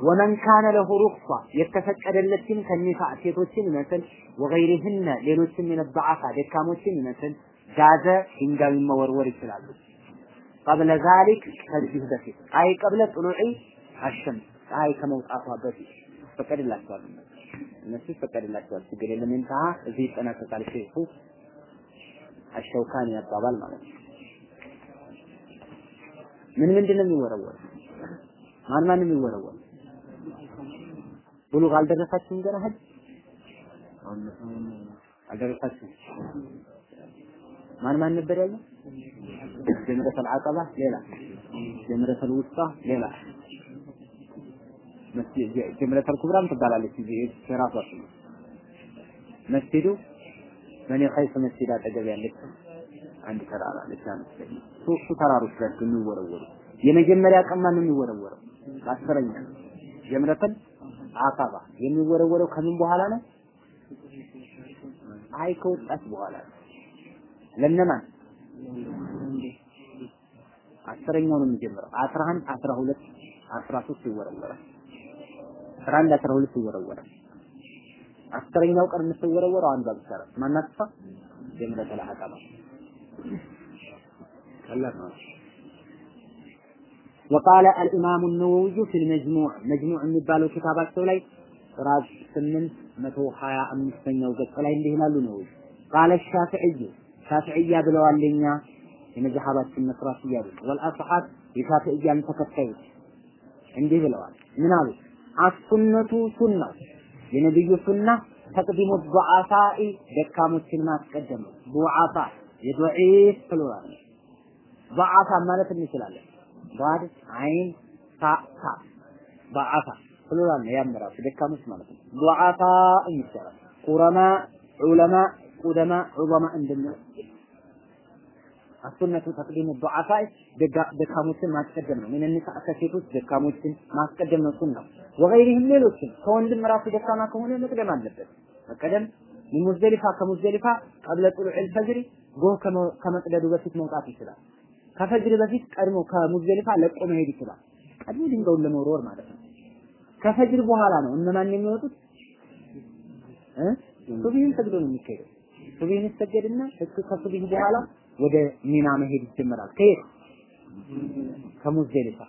ወመን ካነ ለሁ ሩክሷ የተፈቀደለት ግን ከኒሳ ሴቶችን ይመስል ወገይሪህነ ሌሎችም የነበዓፋ ደካሞችን ይመስል ጋዘ ድንጋዩን መወርወር ይችላሉ። ቀብለ ዛሊክ ከዚህ በፊት አይ ቀብለ ጥሉዒ አሸምስ ፀሐይ ከመውጣቷ በፊት ይፈቀድላቸዋል። እነሱ ይፈቀድላቸዋል። ችግር የለም። እንታ እዚህ ይጠናቀቃል። ሼኹ አሸውካኒ ያባባል ማለት ነው። ምን ምንድን ነው የሚወረወር? ማን ማን የሚወረወር? ብሉግ አልደረሳችሁም ገና ሀጅ አልደረሳችሁም? ማን ማን ነበር ያለው? ጀምረተል ዐቀባ ሌላ፣ ጀምረተል ውስጣ ሌላ፣ ጀምረተል ኩብራም ትባላለች እንጂ የራሷ ስም መስጂዱ በኔ ኸይፍ መስጂድ አጠገብ ያለች አንድ ተራራ አለች። አነስተኛ ሶስቱ ተራሮች ላይ የሚወረወሩ የመጀመሪያ ቀን ማን የሚወረወረው? በአስረኛ ጀምረተል ዐቀባ የሚወረወረው ከምን በኋላ ነው? ፀሐይ ከወጣች በኋላ ለነማን አስረኛው ነው የሚጀምረው። 11 12 13 ይወረወራል። 11 12 ይወረወራል። አስረኛው ቀን የምትወረወረው አንዷ ብቻ ናት። ማናት እሷ? ጀምረተል ዐቀባ ቀላል ነው። وقال الإمام النووي في المجموع مجموع የሚባለው ኪታባቸው ላይ ጥራዝ 8 125ኛው ገጽ ላይ እንዲህ ይላሉ ነው قال الشافعي ሻፊዕያ ብለዋል እኛ የመዝሐባችን መስራት እያሉ ወልአስሐብ የሻፊዕያን ተከታዮች እንዲህ ብለዋል። ምን አሉ? አሱነቱ ሱናው የነብዩ ሱና ተቅዲሙ ዱዓፋኢ ደካሞችን ማስቀደም ዱዓፋ የዱዒፍ ፕሉራል ዱዓፋ ማለት እንችላለን። ባድ አይን ታ ታ ዱዓፋ ፕሉራል ነው ያምራው ደካሞች ማለት ነው። ዱዓፋ ይቻላል። ቁረማ ዑለማ ቁደማ ዑለማ እንደሚለው አሱነቱ ተቅዲሙ ዱዓፋ ደካሞችን ማስቀደም ነው። ምን ንሳ ከሴቶች ደካሞችን ማስቀደም ነው ሱናው። ወገይሪህም ሌሎችም ከወንድም ራሱ ደካማ ከሆነ መቅደም አለበት። መቀደም ሙዝደሊፋ ከሙዝደሊፋ ቀብለ ጡሉዕ ፈጅሪ ጎህ ከመቅደዱ በፊት መውጣት ይችላል። ከፈጅር በፊት ቀድሞ ከሙዝደሊፋ ለቆ መሄድ ይችላል። ቀድሞ ድንጋዩን ለመወርወር ማለት ነው። ከፈጅር በኋላ ነው እነማን የሚወጡት? ሱብሂን ሰግዶ ነው የሚካሄደው። ሱብሂን ይሰገድና ከሱብሂ በኋላ ወደ ሚና መሄድ ይጀምራል። ከየት ከሙዝደሊፋ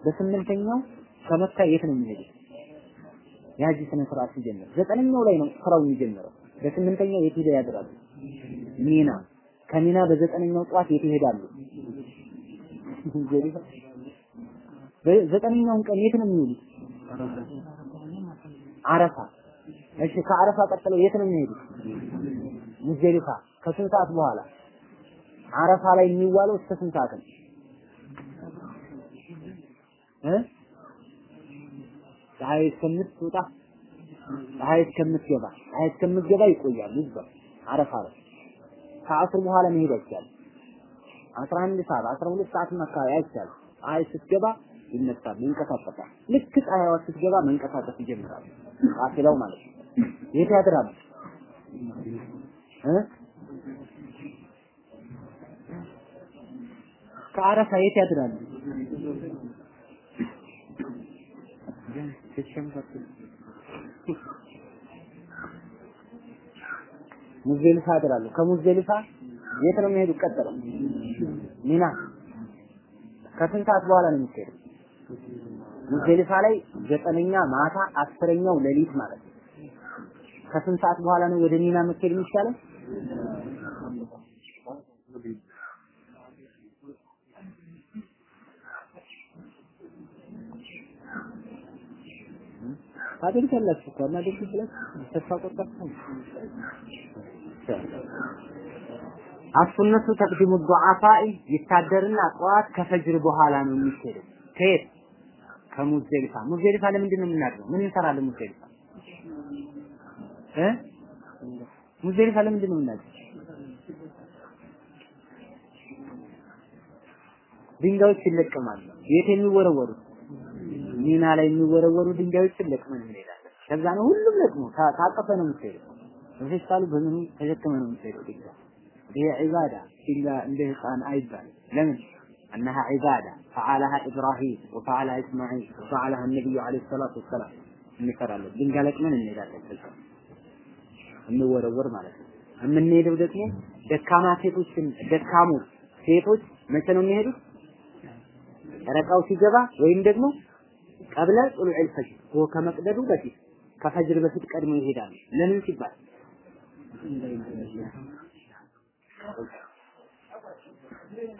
በስምንተኛው ከመካ የት ነው የሚሄዱት? የሀጂ ስነ ስርዓት ሲጀምር ዘጠነኛው ላይ ነው ስራው የሚጀምረው። በስምንተኛው የት ሄደው ያድራሉ? ሚና። ከሚና በዘጠነኛው ጠዋት የት ይሄዳሉ? ሙዝደሊፋ። በዘጠነኛውን ቀን የት ነው የሚውሉት? አረፋ። እሺ ከአረፋ ቀጥለው የት ነው የሚሄዱት? ሙዝደሊፋ። ከስንት ሰዓት በኋላ? አረፋ ላይ የሚዋለው እስከ ስንት ሰዓት ነው? እ ፀሐይ እስከምትወጣ ፀሐይ እስከምትገባ ፀሐይ እስከምትገባ ይቆያሉ እዛው አረፋ ላይ። ከአስር በኋላ መሄድ አይቻልም። 11 ሰዓት 12 ሰዓት አካባቢ አይቻልም። ፀሐይ ስትገባ ይነሳሉ፣ ይንቀሳቀሳል። ልክ ፀሐይዋ ስትገባ መንቀሳቀስ ይጀምራሉ። ቃፊላው ማለት ነው። የት ያድራሉ? እ ከአረፋ የት ያድራሉ? ሙዝደሊፋ ያድራሉ። ከሙዝደሊፋ የት ነው የሚሄዱት? ቀጥለው ሚና ከስንት ሰዓት በኋላ ነው የሚሄዱት? ሙዝደሊፋ ላይ ዘጠነኛ ማታ አስረኛው ሌሊት ማለት ነው። ከስንት ሰዓት በኋላ ነው ወደ ሚና መሄድ የሚቻለው? ታደርጋላችሁ እኮ እናደርግ ብላችሁ ተስፋ ቆርጣችሁ አሱነቱ ተቅዲሙ ዱዓፋኢ ይታደርና ጠዋት ከፈጅር በኋላ ነው የሚሄደው። ከየት ከሙዝደሊፋ። ሙዝደሊፋ ለምንድን ነው የምናድረው? ምን እንሰራለን ሙዝደሊፋ እ ሙዝደሊፋ ለምንድን ነው የምናድረው? ድንጋዮች ይለቀማሉ። የት የሚወረወሩ ሚና ላይ የሚወረወሩ ድንጋዮችን ለቅመን እንሄዳለን። ከዛ ነው ሁሉም ለቅሞ ታቀፈ ነው የምትሄደው። በፌስታሉ በምኑ ተሸክመ ነው የምትሄደው ድንጋይ ይሄ ዒባዳ ድንጋይ እንደ ህፃን አይባልም። ለምን أنها عبادة فعلها إبراهيم وفعلها إسماعيل وفعلها النبي عليه الصلاة والسلام እንሰራለን ድንጋይ ለቅመን እንሄዳለን። ከዛ እንወረወር ማለት ነው። የምንሄደው ደግሞ ደካማ ሴቶችን ደካሞች ሴቶች መቼ ነው የሚሄዱት? ጨረቃው ሲገባ ወይም ደግሞ ቀብለ ጡሉዕ ፈጅር ወ ከመቅደዱ በፊት ከፈጅር በፊት ቀድሞ ይሄዳሉ። ለምን ሲባል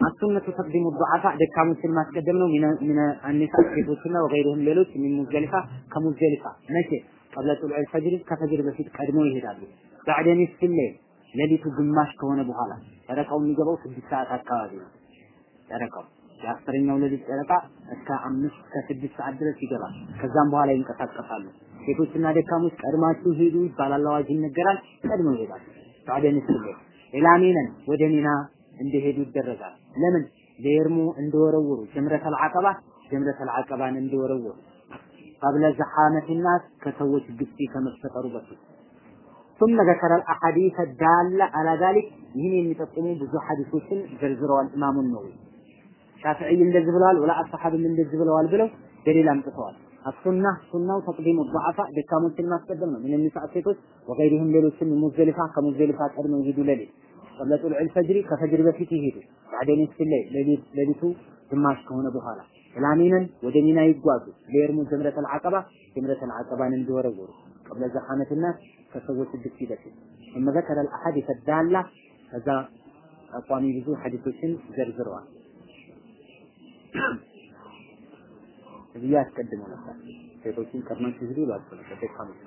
አሱነቱ ተቅዲሙ ዱዓፋ ደካሞችን ማስቀደም ነው። ሚነ አኒሳ ሴቶችና ወገይሩህም ሌሎች ሚን ሙዝደሊፋ ከሙዝደሊፋ መቼ ቀብለ ጡሉዕ ፈጅር ከፈጅር በፊት ቀድሞ ይሄዳሉ። ባዕደ ኒስፊ ሌይል ሌሊቱ ግማሽ ከሆነ በኋላ ጨረቃው የሚገባው ስድስት ሰዓት አካባቢ ነው። ጨረቃው የአስረኛው ሌሊት ጨረቃ እስከ አምስት ከስድስት ሰዓት ድረስ ይገባል። ከዛም በኋላ ይንቀሳቀሳሉ። ሴቶችና ደካሞች ቀድማችሁ ሄዱ ይባላል፣ አዋጅ ይነገራል። ቀድመው ይሄዳሉ። ባዕደ ኒስፊ ሌይል ኢላ ሚነን ወደ ሚና እንዲሄዱ ይደረጋል። ለምን ሊርሙ እንደወረውሩ ጀምረተል ዐቀባ ጀምረተል ዐቀባን እንደወረውሩ ቀብለ ዘሐመት ናስ ከሰዎች ግፊ ከመፈጠሩ በፊት ثم ذكر الاحاديث الداله على ذلك ይህን የሚጠቁሙ ብዙ ሐዲሶችን ዘርዝረዋል ኢማሙ ነወዊ ሻፊዒ እንደዚህ ብለዋል ወላ አስሐብም እንደዚህ ብለዋል ብለው ደሊል አምጥተዋል አሱና ሱናው ተቅዲሙ ዱዓፋ ደካሞችን ማስቀደም ነው ምን የሚሳ ሴቶች ወገይሪህም ሌሎችም ሙዝደሊፋ ከሙዝደሊፋ ቀድመው ይሄዱ ሌሊት ቀብለ ጡልዕ ፈጅሪ ከፈጅር በፊት ይሄዱ ባዕደን ስለ ሌሊቱ ግማሽ ከሆነ በኋላ ኢላሚነን ወደ ሚና ይጓዙ ሌርሙ ጀምረተል ዐቀባ ጀምረተል ዐቀባን እንዲወረወሩ ቀብለ ዘሐመትና ከሰዎች ድክ በፊት ثم ذكر الاحاديث الداله ከዛ አቋሚ ብዙ ሐዲሶችን ዘርዝረዋል እዚህ አስቀድመው ነበር ሴቶችን ቀድማችሁ ሂዱ ይሏቸው ነበር ደካሞች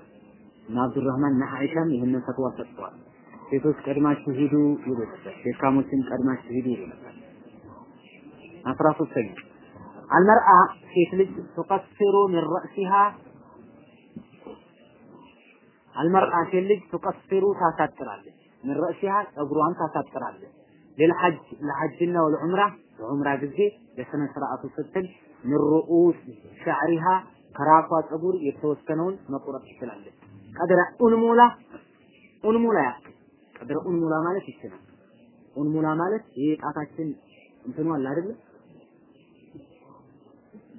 እና አብዱራህማን እና አይሻም ይህንን ፈትዋ ሰጥተዋል ሴቶች ቀድማችሁ ሂዱ ይሉ ነበር ደካሞችን ቀድማችሁ ሂዱ ይሉ ነበር አስራ ሶስተኛ አልመርአ ሴት ልጅ ትቀስሩ ሚን ረእሲሃ አልመርአ ሴት ልጅ ትቀስሩ ታሳጥራለች ምን ረእሲሃ ጸጉሯን ታሳጥራለች ለልሐጅ ለሐጅና ወለዑምራ ለዑምራ ጊዜ ለስነ ስርዓቱ ስትል ምን ሩኡስ ሸዕሪሃ ከራሷ ጸጉር የተወሰነውን መቁረጥ ትችላለች። ቀድረ ኡንሙላ ኡንሙላ ያክል ቀድረ ኡንሙላ ማለት ይችላል። ኡንሙላ ማለት ይሄ ጣታችን እንትኑ አለ አይደል?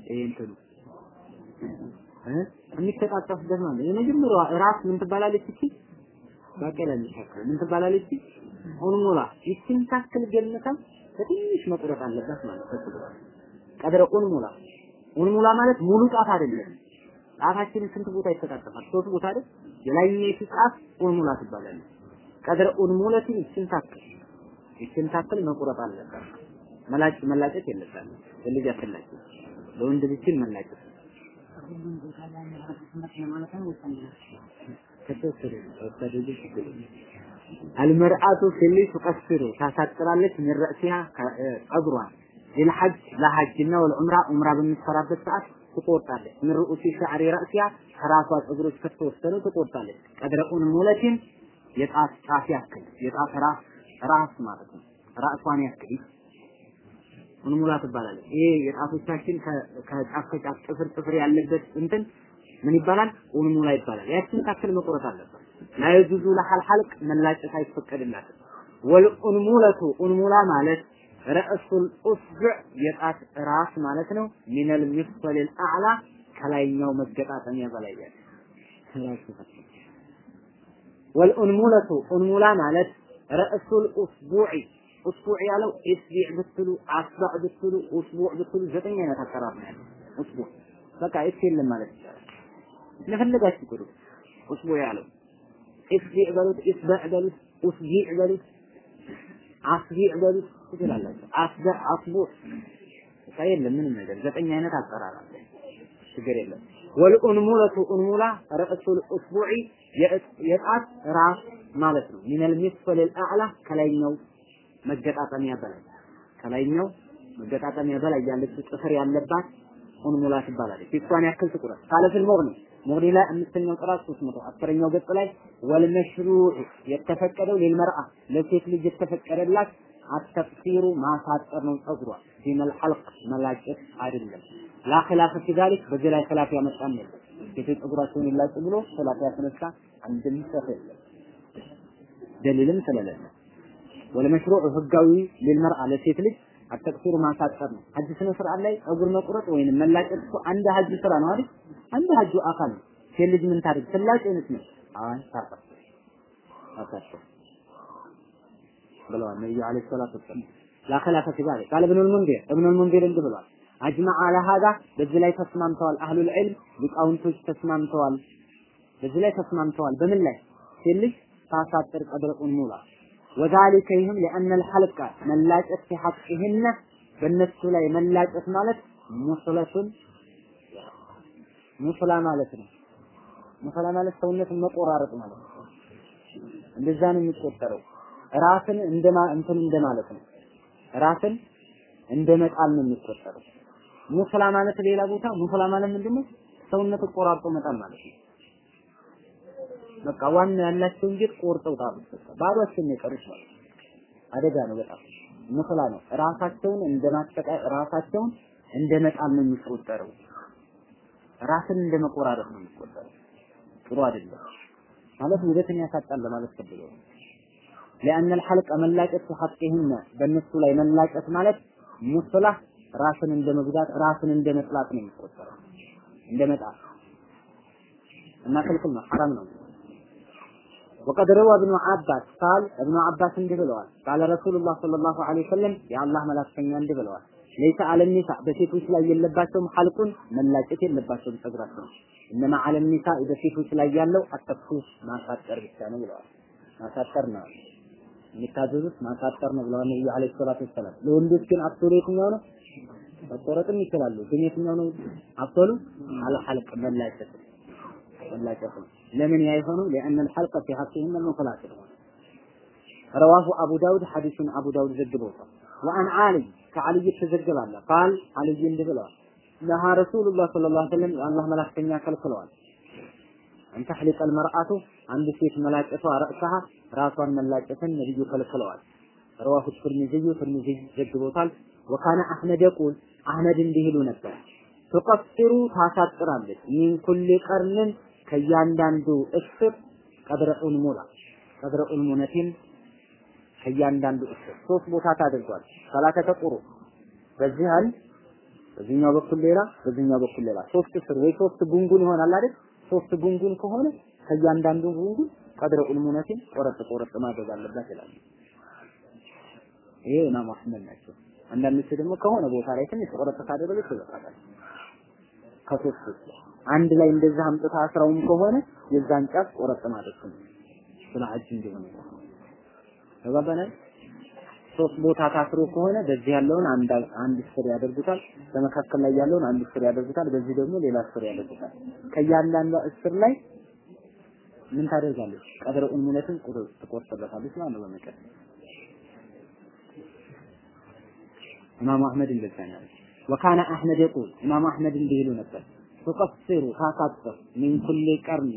ይሄ እንትኑ እ የሚተጣጠፍበት ማለት የመጀመሪያዋ ራስ ምን ትባላለች? እቺ ባቄላ ምን ትባላለች? ኡንሙላ ይችን ታክል ገነታ በትንሽ መቁረጥ አለባት ማለት ነው። ቀድረ ኡንሙላ ኡንሙላ ማለት ሙሉ ጣት አይደለም። ጣታችንን ስንት ቦታ ይተጣጠፋል? ሶስት ቦታ አይደል? የላይኛይቱ ጣት ኡንሙላ ትባላለች። ቀድረ ኡንሙለትን ይችን ታክል ይችን ታክል መቁረጥ አለባት። መላጭ መላጨት የለባትም። ለልጅ አትላጭ። ለወንድ ልጅ መላጨት አልመርአቱ ሴት ትቀስሩ ታሳጥራለች ምን ረእሲሃ ጸጉሯን ለልሐጅ ለሐጅና ወልዑምራ ዑምራ በምትሰራበት ሰዓት ትቆርጣለች። ምን ሩኡሲ ሸዕሪ ረእሲያ ከራሷ ጸጉሮች ከተወሰኑ ትቆርጣለች። ቀድረ ኡንሙለቲን የጣት ጫፍ ያክል የጣት ራስ ራስ ማለት ነው። ራሷን ያክል ኡንሙላ ትባላለች። ይሄ የጣቶቻችን ከጫፍ ከጫፍ ጥፍር ጥፍር ያለበት እንትን ምን ይባላል? ኡንሙላ ይባላል። ያችን ታክል መቁረጥ አለበት። ላይዙዙ ለሐል ሐልቅ መላጨት አይፈቀድላትም። والأنملة أنملة ማለት رأس الأصبع የጣት ራስ ማለት ነው። من المفصل الأعلى ከላይኛው መገጣጠሚያ በላይ ያለ والأنملة أنملة ማለት رأس الأصبع أصبع ያለው إصبع ብትሉ أصبع ብትሉ أصبع ብትሉ ዘጠኝ አይነት አቀራር ነው أصبع በቃ ኤስ የለም ማለት ይቻላል። ለፈለጋችሁ ቁጥሩ ኡስቡዕ ያለው ኢስቢዕ በሉት፣ ኢስባዕ በሉት፣ ኡስቢዕ በሉት፣ አስቢዕ በሉት ትችላላችሁ። አስበዕ አስቡዕ የለም ምንም ነገር ዘጠኝ አይነት አቀራር አለ። ችግር የለም። ወልኡንሙለቱ ኡንሙላ ረእሱል ኡስቡዒ የጣት ራስ ማለት ነው። ሚነል ሚስፈል አዕላ ከላይኛው መገጣጠሚያ በላይ ከላይኛው መገጣጠሚያ በላይ ያለችው ጥፍር ያለባት ኡንሙላ ትባላለች። ፊቷን ያክል ትቁረጥ። ካለፍል ሙግኒ ሙግኒ ላይ አምስተኛው ጥራት 300 አስረኛው ገጽ ላይ ወልመሽሩዕ የተፈቀደው ሊልመርአ ለሴት ልጅ የተፈቀደላት አተፍሲሩ ማሳጠር ነው ጸጉሯ ፊመል ሐልቅ መላጨት አይደለም። ላ ኺላፈ ፊ ዛሊክ በዚህ ላይ ኺላፍ ያመጣም የለም። ሴቶች ጸጉራቸውን ይላጩ ብሎ ኺላፍ ያስነሳ አንድም ሰፍ የለም። ደሊልም ስለሌለ ወለመሽሩዕ ህጋዊ للمرأة ለሴት ልጅ التقصير ማሳጠር ነው። ሐጅ ስነ ስርዓት ላይ ጸጉር መቁረጥ ወይንም መላጨት እኮ አንድ ሐጅ ስራ ነው አይደል? አንድ ሐጁ አካል ነው። ሴት ልጅ ምን ታደርግ? ትላጭ አይነት ነው። አይ ታጠር ታጠር ብለዋል ነብዩ عليه الصلاة والسلام። لا خلاف في ذلك قال ኢብኑል ሙንዚር ኢብኑል ሙንዚር እንዲህ ብሏል። أجمع على هذا በዚህ ላይ ተስማምተዋል። أهل العلم ሊቃውንቶች ተስማምተዋል። በዚህ ላይ ተስማምተዋል። በምን ላይ ሴት ልጅ ታሳጥር ቀድረቁን ሙላ ወዛሊከ ይህም ለአነል ሐልቀ መላጨት ፊ ሐቅህነ በእነሱ ላይ መላጨት ማለት ሙስለቱን ሙስላ ማለት ነው። ሙስላ ማለት ሰውነትን መቆራረጥ ማለት ነው። እንደዛ ነው የሚቆጠረው። ራስን እንደማ እንትን እንደማለት ነው። ራስን እንደ መጣል ነው የሚቆጠረው። ሙስላ ማለት ሌላ ቦታ ሙስላ ማለት ምንድነው? ሰውነት ቆራርጦ መጣል ማለት ነው። በቃ ዋና ያላቸው እንጂ ቆርጠው ጣሉት። በቃ ባዷቸውን የቀሩት ማለት አደጋ ነው በጣም ሙስላ ነው። ራሳቸውን እንደ ማጠቃ ራሳቸውን እንደ መጣል ነው የሚቆጠረው። ራስን እንደ መቆራረጥ ነው የሚቆጠረው። ጥሩ አይደለም ማለት ውበትን ያሳጣል ለማለት ፈልጎ ነው። لأن الحلق መላጨት في حقهن በእነሱ ላይ መላጨት ማለት ሙስላ ራስን እንደ መጉዳት ራስን እንደ መጥላት ነው የሚቆጠረው። እንደ መጣል እና ክልክል ነው፣ ሐራም ነው። وقد روى ابن عباس قال ابن عباس እንዲህ ብለዋል قال رسول الله صلى الله عليه وسلم የአላህ መላእክተኛ እንዲህ ብለዋል ለይሰ አለ ኒሳ በሴቶች ላይ የለባቸውም ሐልቁን መላጨት የለባቸውም ጸጉራቸው እነማ አለ ኒሳ በሴቶች ላይ ያለው አተፍሱስ ማሳጠር ብቻ ነው ብለዋል ማሳጠር ነው የሚታዘዙት ማሳጠር ነው ብለዋል ነብዩ አለይሂ ሰላቱ ወሰላም ለወንዶች ግን አፍቶሎ የትኛው ነው መቆረጥም ይችላሉ ግን የትኛው ነው አፍቶሉ አለ ሐልቅ መላጨት መላጨት ነው ለምን ያ የሆነው لأن الحلق في حقهم المخلاص رواه أبو داود حديث أبو داود ዘግበውታል وعن علي ከዓልይ ተዘገባለ ቃል ዓልይ እንዲህ ብለዋል ነሃ ረሱሉላህ ሰለላሁ ዐለይሂ ወሰለም የአላህ መላእክተኛ ከልክለዋል አንተ ሐሊቀ المرأة አንድ ሴት መላጨቷ ረእሰሃ ራሷን መላጨትን ነብዩ ከልክለዋል ረዋሁ ትርሚዝዩ ትርሚዝይ ዘግቦታል ወካነ አህመድ የቁል አህመድ እንዲህ ይሉ ነበር ትቀስሩ ታሳጥራለች ሚን ኩል ቀርንን ከእያንዳንዱ እስር ቀድረ ኡንሙላ ቀድረ ኡንሙነቲን ከእያንዳንዱ እስር ሶስት ቦታ ታደርጓል። ሰላተ ተቁሩ በዚህ አንድ በዚህኛው በኩል ሌላ በዚህኛው በኩል ሌላ ሶስት እስር ወይ ሶስት ጉንጉን ይሆናል አይደል? ሶስት ጉንጉን ከሆነ ከእያንዳንዱ ጉንጉን ቀድረ ኡልሙነቲን ቆረጥ ቆረጥ ማድረግ አለባት ይላል። ይሄ ኢማም አህመድ ናቸው። አንዳንዶቹ ደግሞ ከሆነ ቦታ ላይ ትንሽ ቆረጥ ካደረገች ይበቃታል። ከሶስት አንድ ላይ እንደዛ አምጥታ አስራውም ከሆነ የዛን ጫፍ ቆረጥ ማለት ነው። ስለ ሐጅ እንደሆነ ተባባናል። ሶስት ቦታ ታስሮ ከሆነ በዚህ ያለውን አንድ አንድ ስር ያደርጉታል፣ በመካከል ላይ ያለውን አንድ ስር ያደርጉታል፣ በዚህ ደግሞ ሌላ ስር ያደርጉታል። ከእያንዳንዱ እስር ላይ ምን ታደርጋለች? ኡሙነትን ቁርጥ ትቆርጥበታለች ማለት ነው። በመቀጠል ኢማም አህመድ እንደዛ ነው ወካነ አህመድ የቁል ኢማም አህመድ እንዲህ ይሉ ነበር ትቀስሩ ታሳጥር ሚን ኩል ቀርን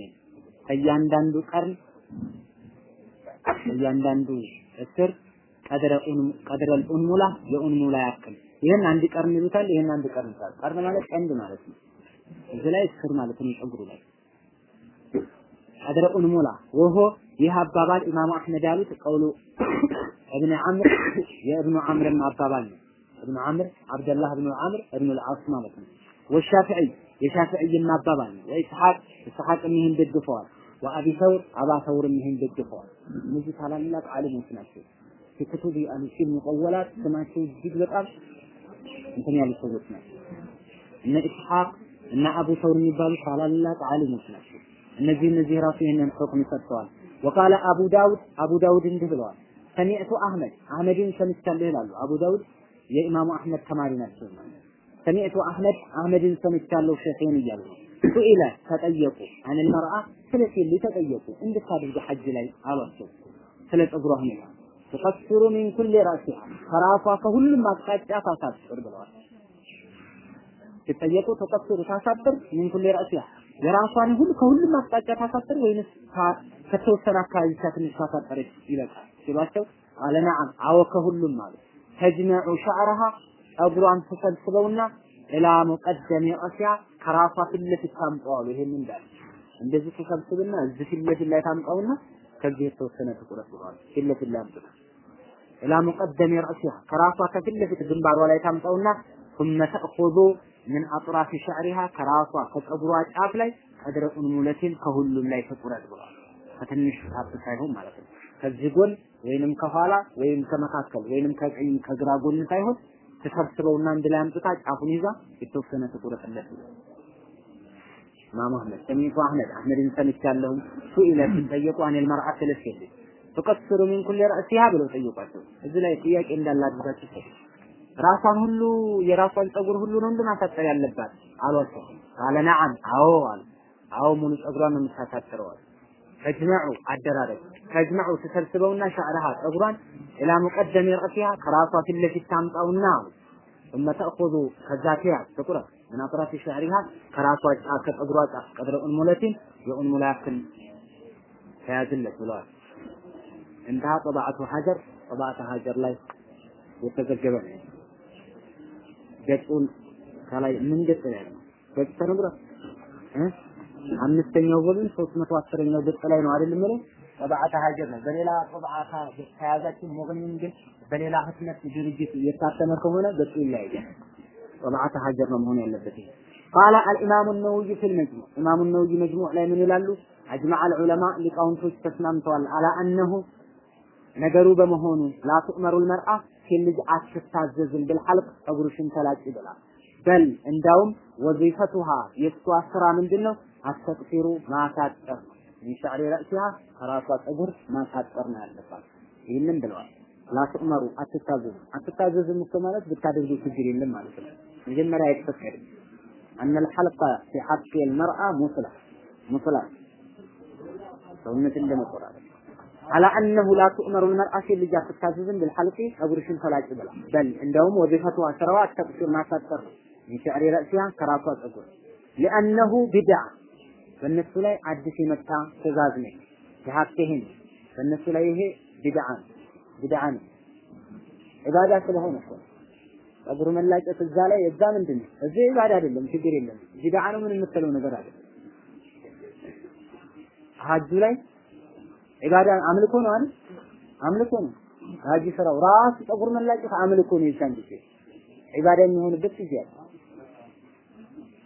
ከእያንዳንዱ ቀርን እያንዳንዱ እስር ቀድረ ቀድረ ኡንሙላ የኡንሙላ ያክል ይሄን አንድ ቀርን ይሉታል፣ ይሄን አንድ ቀርን ይሉታል። ቀርን ማለት ቀንድ ማለት ነው። እዚህ ላይ እስር ማለት ነው ፀጉሩ ላይ ቀድረ ኡንሙላ ወሆ ይህ አባባል ኢማሙ አህመድ ያሉት ቀውሉ እብነ አምር የእብኑ አምርም አባባል ነው። እብኑ አምር አብደላህ እብኑ አምር እብኑ ልዓስ ማለት ነው። ወሻፊዒ የሻፊዒም አባባል ነው። ወኢስሐቅ ኢስሐቅም ይህን ደግፈዋል። ወአቢ ሰውር አባ ሰውርም ይህን ደግፈዋል። እነዚህ ታላላቅ ዓሊሞች ናቸው። የክቱብ አልፊል ሙጠወላት ስማቸው እጅግ በጣም እንትን ያሉ ሰዎች ናቸው። እነ ኢስሐቅ እና አቡ ሰውር የሚባሉ ታላላቅ ዓሊሞች ናቸው። እነዚህ እነዚህ ራሱ ይህንን ሁክም ሰጥተዋል። ወቃለ አቡ ዳውድ አቡ ዳውድ እንዲህ ብለዋል። ሰሚዕቱ አህመድ አህመድን ሰምቻለሁ ይላሉ። አቡ ዳውድ የኢማሙ አህመድ ተማሪ ናቸው። ሰሚዕቱ አህመድ አህመድን ሰምቻለሁ ሸይኽን እያሉ ነው። ሱኢለ ተጠየቁ አን መርአ ስለ ሴት ተጠየቁ እንድታደርጉ ሐጅ ላይ አሏቸው። ስለ ጸጉሯ ሁኔታ ተቀስሩ ሚን ኩል ራሲሃ ከራሷ ከሁሉም አቅጣጫ ታሳጥር ብለዋል። ሲጠየቁ ተቀስሩ ታሳጥር ሚን ኩል ራሲሃ የራሷን ሁሉ ከሁሉም አቅጣጫ ታሳጥር ወይንስ ከተወሰነ አካባቢ ትንሽ ታሳጠረች ይበቃል ሲሏቸው አለ ነዓም አዎ ከሁሉም አሉ ተጅመዑ ሸዕረሃ ጸጉሯን ተሰብስበውና ኢላ ሙቀደሚ ረሲያ ከራሷ ፊት ለፊት ታምጠዋሉ። ይሄን እንዳለ እንደዚህ ተሰብስብና እዚህ ፊት ለፊት ላይ ታምጣውና ከዚህ የተወሰነ ትቁረጥ ብለዋል ፊት ለፊት ላይ አምጥታ ኢላ ሙቀደሚ ረሲያ ከራሷ ከፊት ለፊት ግንባሯ ላይ ታምጣውና ثم ተእኹዙ ምን አጥራፊ ሸዕሪሃ ከራሷ ከጸጉሯ ጫፍ ላይ ቀድረ ኡንሙለቲን ከሁሉም ላይ ትቁረጥ ብለዋል ከትንሽ ጣት ሳይሆን ማለት ነው። ከዚህ ጎን ወይንም ከኋላ ወይም ከመካከል ወይንም ከቀኝ ከግራ ጎን ሳይሆን ተሰብስበውና አንድ ላይ አምጥታ ጫፉን ይዛ የተወሰነ ትቁረጥለት ኢማም አህመድ ሰሚቱ አህመድ አህመድን ሰምቻለሁ። ሱኢለ ሲጠየቁ አኔል መርአት ለሴት ተቀስሩ ሚን ኩል ረእሲሃ ብለው ጠየቋቸው። እዚህ ላይ ጥያቄ ሰው ራሷን ሁሉ የራሷን ጸጉር ሁሉ ነው እንደማሳጠር ያለባት አሏቸው። አለ ነዓም አዎ አሉ። አዎ ሙሉ ጸጉሯን ነው የምታሳጥረው አሉ ተጅመዑ አደራረግ ተጅመዑ ተሰብስበውና ሻዕረሃ ጸጉሯን ኢላ ሙቀደሚ ረእሲሃ ከራሷ ፊት ለፊት ታምጣውና አሉ ثم تأخذ ከዛቲያ ትቁረጥ ምን አጥራፊ ሸዕሪሃ ከራሷ ጫፍ ከጸጉሯ ጫፍ ቀድረ ኡንሙለቲን የኡንሙላ ያክል ተያዝለት ብለዋል። እንተሃ ጠባዕቱ ሀጀር ጠባዕተ ሀጀር ላይ የተዘገበ ነው። ገጹን ከላይ ምን ገጽ ላይ ነው? ገጽ ተነግሮ እ አምስተኛው ቮሉም 310ኛው ገጽ ላይ ነው አይደል የምለው? ጠባዕተ ሀጀር ነው። በሌላ ጠባዕታ ከያዛችሁ ሞገኝም ግን በሌላ ህትመት ድርጅት የታተመ ከሆነ ገጹ ይለያያል። ጠባዕተ ሀጀር ነው መሆን ያለበት ይሄ። ቃለ አልኢማሙ ነውይ ፊል መጅሙዕ ኢማሙ ነውይ መጅሙዕ ላይ ምን ይላሉ? አጅመዐ አልዑለማ ሊቃውንቶች ተስማምተዋል አላ አነሁ ነገሩ በመሆኑ ላ ትእመሩ ልመርአ ሴት ልጅ አትታዘዝም ብልሐልቅ ጸጉርሽን ተላጭ ብላል። በል እንዳውም ወዚፈቱሃ የእሷ ስራ ምንድን ነው? አስተቅፊሩ ማሳጠር ሸዕሪ ረእሲሃ ከራሷ ጸጉር ማሳጠር ነው ያለባት። ይህንን ብለዋል። ላ ትእመሩ አትታዘዙም። እኮ ማለት ብታደርጉ ችግር የለም ማለት ነው። መጀመሪያ አይፈቀድም። አነ ልሐልቀ ፊ ሐቅ ልመርአ ሙስላ ሙስላ ሰውነትን ለመቆራረጥ አላ አነሁ ላ ትእመሩ ልመርአ ሴት ልጅ አትታዘዝም ብልሐልቂ ጸጉርሽን ተላጭ ብላ በል እንደውም ወዚፈቱዋ ስራዋ አተቅፊር ማሳጠር ነው። ሚን ሸዕሪ ረእሲሃ ከራሷ ጸጉር ሊአነሁ ቢድዓ በእነሱ ላይ አዲስ የመጣ ትእዛዝ ነው። የሀቅህን በእነሱ ላይ ይሄ ቢድዓ ነው ቢድዓ ስለሆነ እኮ ጸጉር መላጨት እዛ ላይ እዛ ምንድን ነው? እዚህ ኢባዳ አይደለም፣ ችግር የለም። ቢድዓ ነው ምን የምትለው ነገር አለ። ሀጁ ላይ ኢባዳ አምልኮ ነው አይደል? አምልኮ ነው። ሀጂ ስራው ራሱ ጸጉር መላጨት አምልኮ ነው። የዛን ጊዜ ኢባዳ የሚሆንበት ጊዜ አለ።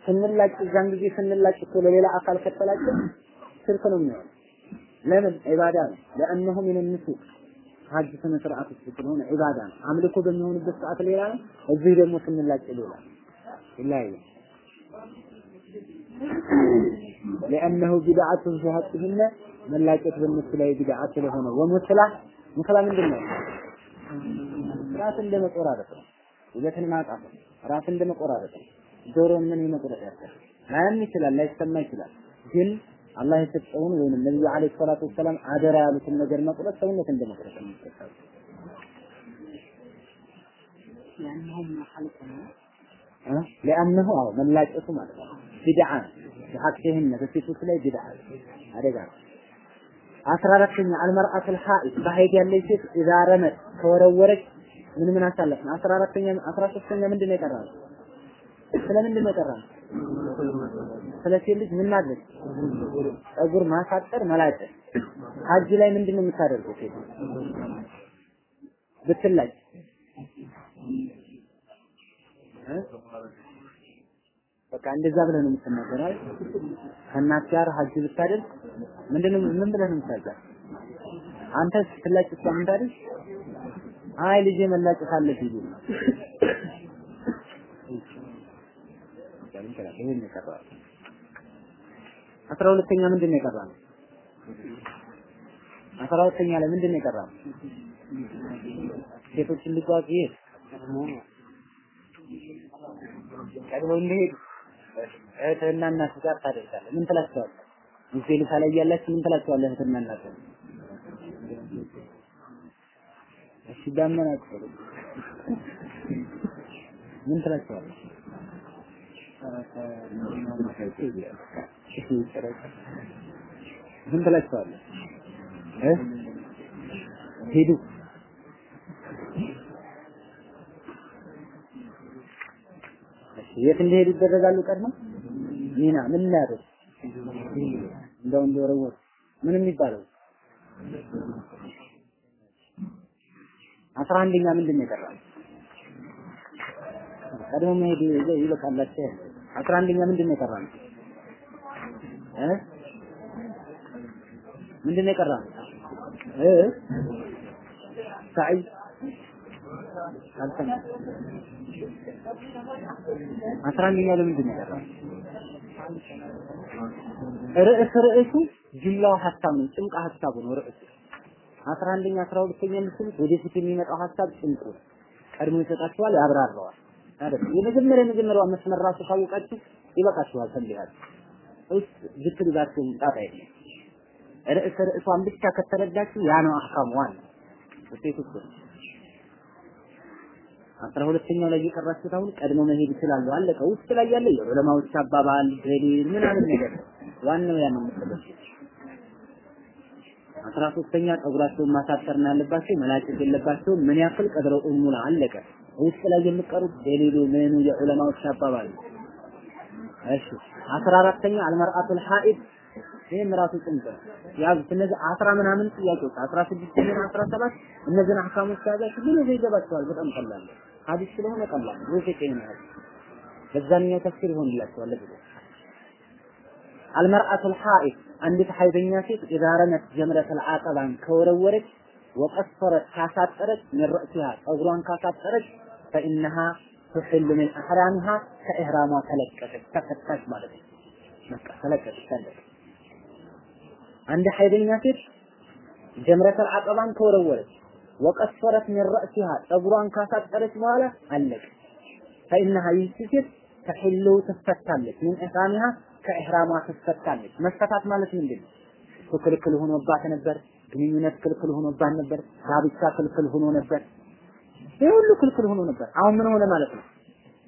ስንላጭ እዛን ጊዜ ስንላጭ እኮ ለሌላ አካል ከተላጨ ሽርክ ነው የሚሆነው። ለምን ኢባዳ ነው። ለአንሁ ምን ንሱክ ሀጅ ስነ ስርዓት ውስጥ ስለሆነ ኢባዳ ነው። አምልኮ በሚሆንበት ሰዓት ሌላ ነው፣ እዚህ ደግሞ ስንላጭ ሌላ ይለያያል። لأنه بدعة في حقهن መላጨት በእነሱ ላይ ቢድዓ ስለሆነ ወሙስላ ሙስላ ምንድን ነው? ራስ እንደ መቆራረጥ ነው። ውበትን ማጣት ነው። ራስ እንደ መቆራረጥ ነው። ጆሮን ምን መቁረጥ ያስፈልጋል? ላያም ይችላል፣ ላይሰማ ይችላል። ግን አላህ የሰጠውን ወይንም ነብዩ አለይሂ ሰላቱ ወሰላም አደራ ያሉትን ነገር መቁረጥ ሰውነት እንደ መቁረጥ ነው የሚቆጠረው። ለአንሁ አዎ መላጨቱ ማለት ነው ቢድዓ በሐቅህን በሴቶች ላይ ቢድዓ አደጋ ነው። አስራ አራተኛ አልመርአቱል ሐኢድ በሀይድ ያለች ሴት ኢዛ ረመት ከወረወረች ምን ምን አሳለፍን? አስራ አራተኛ አስራ ሶስተኛ ምንድን ነው የቀረው? ስለምንድን ነው የቀረው? ስለ ሴት ልጅ ምን ማድረግ? ጸጉር ማሳጠር፣ መላጨት። ሀጅ ላይ ምንድን ነው የምታደርገው? ሴት ብትላጭ በቃ እንደዛ ብለህ ነው የምትናገረው አይደል? ከእናት ጋር ሀጅ ብታደርግ ምንድነው ምን ብለህ ነው የምታዘው? አንተ ስትላጭ እሷ ምን ታደርግ? አይ ልጄ መላጨት አለብኝ ይሉ ይሄን የቀረው አስራ ሁለተኛ ምንድን ነው የቀረው? አስራ ሁለተኛ ላይ ምንድን ነው የቀረው? ሴቶችን ልጓዝ ይሄ ቀድመው እንደሄዱ እህትና እናት ጋር ታደርጋለህ። ምን ትላቸዋለህ? ሙስሊም ላይ ያላችሁ ምን ትላቸዋለህ? እህትና እናት እሺ ዳመና ምን ትላቸዋለህ? ትላቸዋለህ? እ ሂዱ የት እንደሄዱ ይደረጋሉ? ቀድሞ ሚና ምን ያደርግ እንደው እንደወረወር ምን የሚባለው አስራ አንደኛ ምንድን ነው የቀረው? ቀድሞ መሄድ ይበቃላቸው። አስራ አንደኛ ምንድን ነው የቀረው? እ ምንድን ነው የቀረው? እ ሳይ አልሰማም። አስራ አንደኛ ለምንድን ነው የቀረው? ርዕስ ርዕሱ ጅምላው ሀሳብ ነው፣ ጭምቃ ሀሳቡ ነው ርዕሱ። አስራ አንደኛ አስራ ሁለተኛ የምትሉት ወደፊት የሚመጣው ሀሳብ ጭንቁ ቀድሞ ይሰጣችኋል፣ ያብራራዋል አይደል? የመጀመሪያ የመጀመሪያዋ መስመር ራሱ ካወቃችሁ ይበቃችኋል። ፈልጋችሁ ውስጥ ዝክር ይዛችሁ ጣጣ የለም። ርዕስ ርዕሷን ብቻ ከተረዳችሁ ያ ነው አህካሙ ዋና ውጤቱ እሱ ነው። አስራ ሁለተኛው ላይ የቀራችሁት አሁን ቀድሞ መሄድ ይችላሉ። አለቀ። ውስጥ ላይ ያለ የዑለማዎች አባባል ደሊል ምናምን ነገር ዋናው ያ ነው የምትለው። አስራ ሶስተኛ ፀጉራቸውን ማሳጠር ነው ያለባቸው፣ መላጨት የለባቸውም። ምን ያክል ቀድረው ኡሙላ አለቀ። ውስጥ ላይ የሚቀሩት ደሊሉ ምኑ የዑለማዎች አባባል እሺ አስራ አራተኛ አልመርአቱል ሐኢድ ይህም ራሱ ነው። ያዙት እነዚህ አስራ ምናምን ጥያቄዎች አስራ ስድስተኛ አስራ ሰባት እነዚህን አህካሞች ያዛችሁ ብዙ ጊዜ ይገባቸዋል። በጣም ቀላል ነው። ስለሆነ ቀላል ነው። ወይ ፈቀኝ ነው በዛኛው ተፍሲር ይሆንላቸዋል ለብዙ አልመርአቱል ሐኢድ አንዲት ሐይደኛ ሴት ኢዛ ረመት ጀምረተል አቀባን ከወረወረች ወቀሰረት ካሳጠረች ምን ረእሲሃ ፀጉሯን ካሳጠረች ፈኢነሃ ትሕሉ ምን አሕራሚሃ ከኢህራሟ ተለቀቀች ተፈታች ማለት ነው። በቃ ተለቀቀች ተለቀቀች። አንድ ሐይደኛ ሴት ጀምረተል አቀባን ከወረወረች ወቀሰረት ምን ረእሲሃ ፀጉሯን ካሳጠረች በኋላ አለቀ። ፈኢነሃ ይህች ሴት ተሕሉ ትፈታለች ምን ኢህራሚሃ ከኢህራሟ ትፈታለች። መፈታት ማለት ምንድን ነው? ክልክል ሆኖባት ነበር። ግንኙነት ክልክል ሆኖባት ነበር። ጋብቻ ክልክል ሆኖ ነበር። ይህ ሁሉ ክልክል ሆኖ ነበር። አሁን ምን ሆነ ማለት ነው?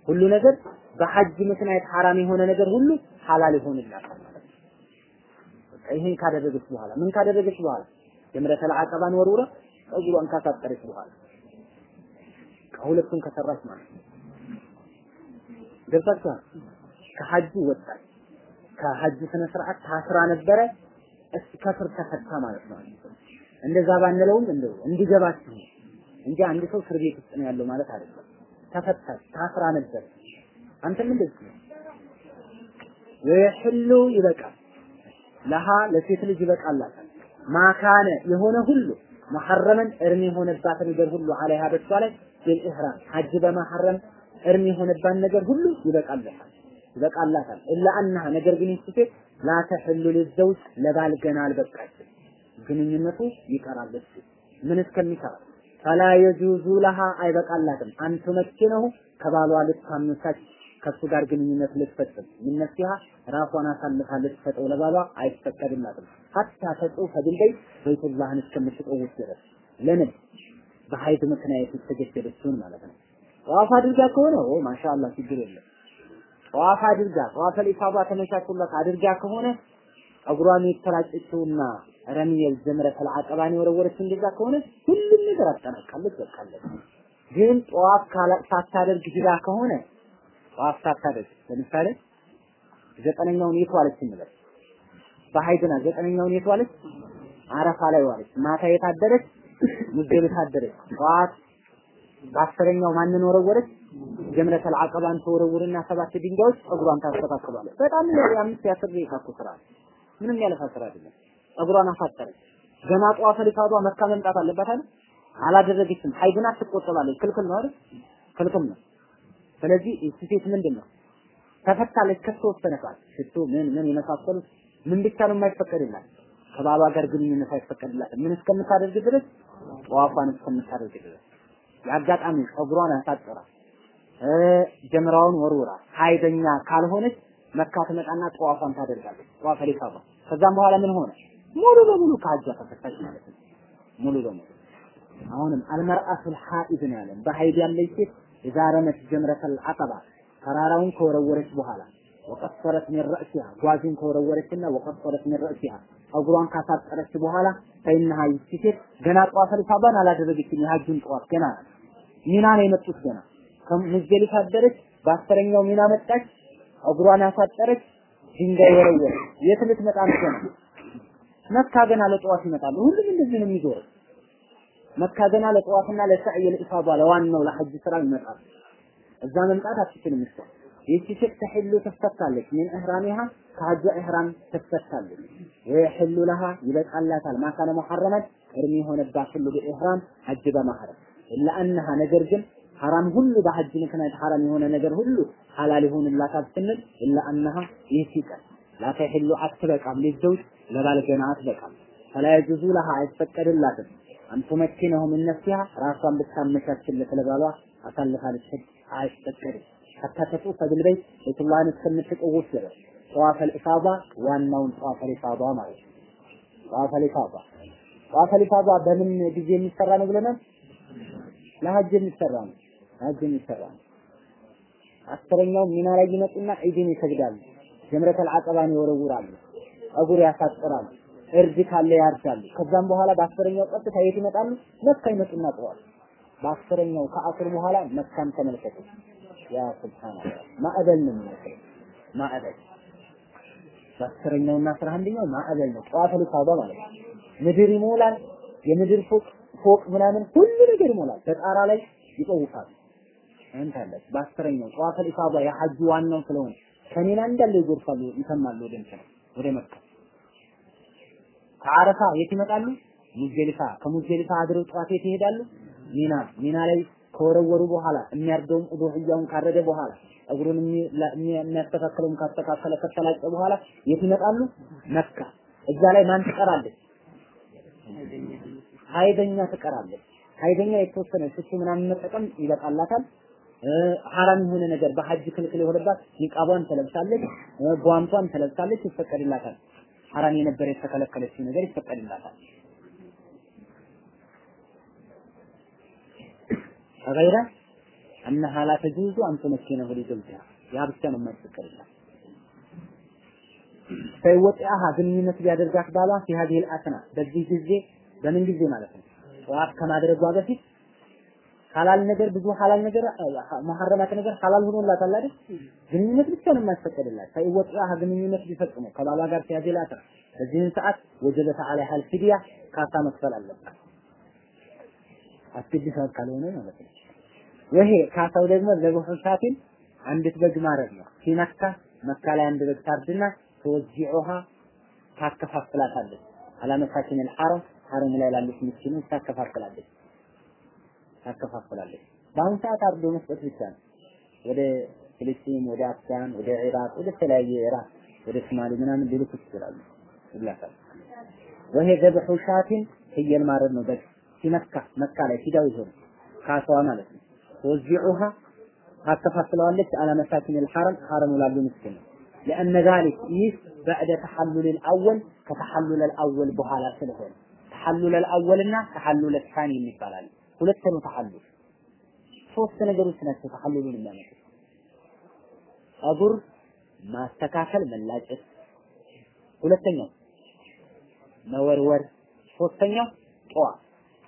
ሁሉ ነገር በሐጅ ምክንያት ሐራም የሆነ ነገር ሁሉ ሐላል ይሆንላታል ማለት ነው። ይሄን ካደረገች በኋላ ምን ካደረገች በኋላ ጀምረተል አቀባን ወርውራ ፀጉሯን ካሳጠረች በኋላ ከሁለቱም ከሰራች ማለት ነው። ገብታችኋል? ከሐጁ ወጣች። ከሐጅ ስነ ስርዓት ታስራ ነበረ። እስኪ ከስር ተፈታ ማለት ነው። እንደዛ ባንለውም እንደው እንዲገባችሁ እንጂ አንድ ሰው እስር ቤት ውስጥ ነው ያለው ማለት አይደለም። ተፈታች፣ ታስራ ነበር። አንተም እንደዚህ ወይሕሉ ይበቃል ለሃ ለሴት ልጅ ይበቃላታል። ማካነ የሆነ ሁሉ መሐረመን እርም የሆነባት ነገር ሁሉ አለይሃ በሷ ላይ ቢልኢህራም ሐጅ በመሐረም እርም የሆነባት ነገር ሁሉ ይበቃላታል ይበቃላታል። ኢላ አናሃ ነገር ግን ይህች ሴት ላ ተሕሉ ሊዘውጅ ለባል ገና አልበቃችም። ግንኙነቱ ይቀራል ምን እስከሚሰራ ፈላ የጁዙ ለሃ አይበቃላትም። አንቱ መኪነሁ ከባሏ ልታመቻች ከሱ ጋር ግንኙነት ልትፈጽም ምን ነፍሲሃ ራሷን አሳልፋ ልትሰጠው ለባሏ አይፈቀድላትም። ሀታ ተጽው ከድንጋይ ቤቱላህን እስከምትጠውት ድረስ ለምን በሀይድ ምክንያት የተገደለችውን ማለት ነው። ጠዋፍ አድርጋ ከሆነ ኦ ችግር የለም። ጠዋፍ አድርጋ ጠዋፈ ኢፋዳ ተመቻችላት አድርጋ ከሆነ ጸጉሯን የተላጨችውና ረሚየል ጀምረተል አቀባን የወረወረች እንደዛ ከሆነ ሁሉም ነገር አጠናቃለች በቃለች። ግን ጠዋፍ ሳታደርግ ሂዳ ከሆነ ጠዋፍ ሳታደርግ ለምሳሌ ዘጠነኛውን የት እንበል። በሀይድና ዘጠነኛውን የት አረፋ ላይ ዋለች። ማታ የታደረች ሙዝደሊፋ አደረች። ጠዋት በአስረኛው ማንን ወረወረች? ጀምረተል አቀባን ተወረውርና ሰባት ድንጋዮች ጸጉሯን ታስተካክሏለች በጣም የአምስት የአስር ደቂቃ እኮ ስራ ምንም ያለፋ ስራ አይደለም ጸጉሯን አሳጠረች ገና ጠዋፈ ሊፋዷ መካ መምጣት አለባት አላደረገችም። ሀይድን ትቆጠባለች። ክልክል ነው አይደል? ክልክል ነው። ስለዚህ ሴት ምንድን ነው ተፈታለች ከተወሰነ ሰዓት ሽቶ ምን ምን የመሳሰሉት ምን ብቻ ነው የማይፈቀድላት ከባሏ ጋር ግንኙነት አይፈቀድላትም። ምን እስከምታደርግ ድረስ ጠዋፏን እስከምታደርግ ድረስ የአጋጣሚ ጸጉሯን ያሳጥራ ጀምራውን ወርውራ ሀይደኛ ካልሆነች መካ ትመጣና ጠዋፏን ታደርጋለች። ጠዋፈ ሊፋባ ከዛም በኋላ ምን ሆነ? ሙሉ በሙሉ ከሀጇ ተፈታች ማለት ነው። ሙሉ በሙሉ አሁንም አልመርአቱል ሐኢድ ነው ያለን። በሀይድ ያለች ሴት ኢዛ ረመት ጀምረተል ዐቀባ ተራራውን ከወረወረች በኋላ ወቀሰረት ሚን ረእሲሃ ጓዙን ከወረወረችና ወቀሰረት ሚን ረእሲሃ ጸጉሯን ካሳጠረች በኋላ ፈኢንሃ ይቺ ሴት ገና ጠዋፈ ሊፋባን አላደረገችም። የሀጁን ጠዋፍ ገና ሚና ነው የመጡት ገና ከሙዝደሊፋ አደረች። በአስረኛው ሚና መጣች። ጸጉሯን አሳጠረች። ድንጋይ ወረወረች። የት ልትመጣ ነው ገና? መካ ገና ለጠዋፍ ይመጣሉ። ሁሉም እንደዚህ ነው የሚዞረው። መካ ገና ለጠዋፍና ለሰዕይ ለኢፋዳ ለዋናው ለሐጅ ስራ ይመጣል። እዛ መምጣት አትችልም። እሷ ይህቺ ሴት ተሕሉ ትፈታለች። ምን እህራሚሃ ከሐጇ ኢህራም ትፈታለች። ወየሕሉ ለሃ ይበቃላታል። ማካነ ሙሐረመት እርም የሆነባት ሁሉ በኢህራም ሐጅ በማህረም ኢላ አነሃ ነገር ግን ሐራም ሁሉ በሐጅ ምክንያት ሐራም የሆነ ነገር ሁሉ ሐላል ይሆንላታል ስንል ኢላ አነሃ ይህ ሲቀር ላ አትበቃም ሊዘውጅ ለባል ገና አትበቃም ፈላ የጁዙ ለሃ አይፈቀድላትም አንቱ መኪነሁ ምን ነፍሲሃ ራሷን ብታመቻችለት ለባሏ አሳልፋ ልትሰጥ አይፈቀድም ሐታ ተጡፈ ቤቱላህን እስከምትጠውፍ ድረስ ጠዋፈል ኢፋዳ ዋናውን ጠዋፈል ኢፋዳ ማለት ነው። ጠዋፈል ኢፋዳ ጠዋፈል ኢፋዳ በምን ጊዜ የሚሰራ ነው ብለናል? ለሐጅ የሚሰራ ነው። ለሐጅ የሚሰራ ነው። አስረኛው ሚና ላይ ይመጡና ዒድን ይሰግዳሉ። ጀምረተል ዐቀባን ይወረውራሉ። ጸጉር ያሳጥራሉ። እርድ ካለ ያርዳሉ። ከዛም በኋላ በአስረኛው ቀጥታ የት ይመጣሉ? መካ ይመጡና ጠዋል። በአስረኛው ከአስር በኋላ መካን ተመልከቱ። ያ ሱብሃንአላህ ማዕበል ነው የሚመስለው ማዕበል በአስረኛውና አስራ አንደኛው ማዕበል ነው። ጠዋፈል ኢፋዳ ማለት ነው። ምድር ይሞላል። የምድር ፎቅ ፎቅ ምናምን ሁሉ ነገር ይሞላል። በጣራ ላይ ይጠውፋል። አለ በአስረኛው ጠዋፈል ኢፋዳ የሐጁ ዋናው ስለሆነ ከሚና እንዳለ ይጎርፋሉ፣ ይተማሉ ወደ እንትን ወደ መካ ከአረፋ የት ይመጣሉ? ሙዝደሊፋ ከሙዝደሊፋ አድረው ጠዋት የት ይሄዳሉ? ሚና ሚና ላይ ከወረወሩ በኋላ የሚያርደውም ኡዱህያውን ካረደ በኋላ ጸጉሩን የሚያስተካክለውን ካስተካከለ ከተላጨ በኋላ የት ይመጣሉ? መካ። እዛ ላይ ማን ትቀራለች? ሀይደኛ ትቀራለች። ሀይደኛ የተወሰነ ሽቱ ምናምን መጠቀም ይበቃላታል። ሐራም የሆነ ነገር በሐጅ ክልክል የሆነባት ኒቃቧን ትለብሳለች፣ ጓንቷን ትለብሳለች፣ ይፈቀድላታል። ሐራም የነበረ የተከለከለችው ነገር ይፈቀድላታል። ከገይረ እነሃ ላ ተጁዙ አንተ መስኪነሁ ሊዘውጅሃ ያ ብቻ ነው የማይፈቀድላት። ፈይወጣሃ ግንኙነት ቢያደርጋት ባሏ ፊ አስና በዚህ ጊዜ በምን ጊዜ ማለት ነው ጠዋት ከማድረጓ በፊት ሐላል ነገር ብዙ ሐላል ነገር መሐረማት ነገር ሐላል ሆኖላታል አይደል? ግንኙነት ብቻ ነው የማስፈቀድላት። ሳይወጣ ግንኙነት ቢፈጽሙ ከባሏ ጋር ሲያገላታ በዚህን ሰዓት ወጀበት አለይሃ አልፊድያ ካሳ መክፈል አለባት። አስገድሳት ካልሆነ ማለት ነው። ይሄ ካሳው ደግሞ ለቡሑሻቲን አንዲት በግ ማረድ ነው። ሲመካ መካ ላይ አንድ በግ ታርድና ተወዚዑሃ ታከፋፍላታለች። አላመሳችን አልሐረም ሐረም ላይ ላሉት ምስኪኖች ታከፋፍላለች። ታከፋፍላለች። በአሁን ሰዓት አርዶ መስጠት ብቻ ነው። ወደ ፍልስጢን፣ ወደ አፍጋን፣ ወደ ኢራቅ፣ ወደ ተለያየ ኢራቅ፣ ወደ ሶማሌ ምናምን ሊልኩ ይችላሉ። ይላካል። ወሄ ዘብሑ ሻቲን ፍየል ማረድ ነው። በግ ሲመካ መካ ላይ ሲዳው ይሆን ካሳዋ ማለት ነው። ወዚዑሃ ታከፋፍለዋለች። አለመሳኪን ልሐረም ሐረሙ ላሉ ምስኪን ነው። ለአነ ዛሊክ ይህ በዕደ ተሐሉል ልአወል ከተሐሉል ልአወል በኋላ ስለሆነ ተሐሉል ልአወልና ተሐሉል ሳኒ የሚባላል ሁለት ነው ተሐሉል። ሶስት ነገሮች ናቸው ተሐሉሉን የሚያመጡት ጸጉር ማስተካከል፣ መላጨት፣ ሁለተኛው መወርወር፣ ሶስተኛው ጠዋ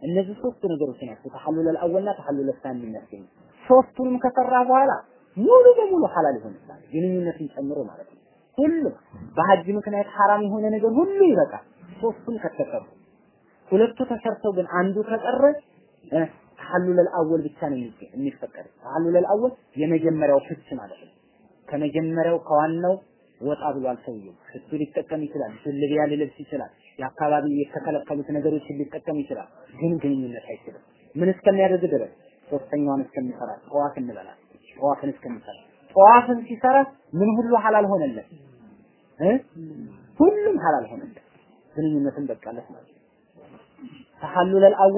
እነዚህ ሶስት ነገሮች ናቸው ተሐሉል አልአወልና ተሐሉል አልሳኒ የሚያስገኙ። ሶስቱንም ከሰራ በኋላ ሙሉ በሙሉ ሐላል ይሆንላል፣ ግንኙነትን ጨምሮ ማለት ነው። ሁሉም በሀጅ ምክንያት ሐራም የሆነ ነገር ሁሉ ይበቃል፣ ሶስቱም ከተሰሩ። ሁለቱ ተሰርተው ግን አንዱ ከቀረ ተሐሉል አልአወል ብቻ ነው የሚፈቀድ ተሐሉል አልአወል የመጀመሪያው ፍች ማለት ነው። ከመጀመሪያው ከዋናው ወጣ ብሏል ሰውየው። ሽቱ ሊጠቀም ይችላል። ጅልቢያ ሊለብስ ይችላል። የአካባቢ የተከለከሉት ነገሮችን ሊጠቀም ይችላል። ግን ግንኙነት አይችልም። ምን እስከሚያደርግ ድረስ? ሶስተኛዋን እስከሚሰራ ጠዋፍ እንበላል ጠዋፍን እስከሚሰራ ጠዋፍን ሲሰራ ምን ሁሉ ሐላል ሆነለት? ሁሉም ሐላል ሆነለት። ግንኙነትን በቃለት ማለት ተሐሉል አልአወል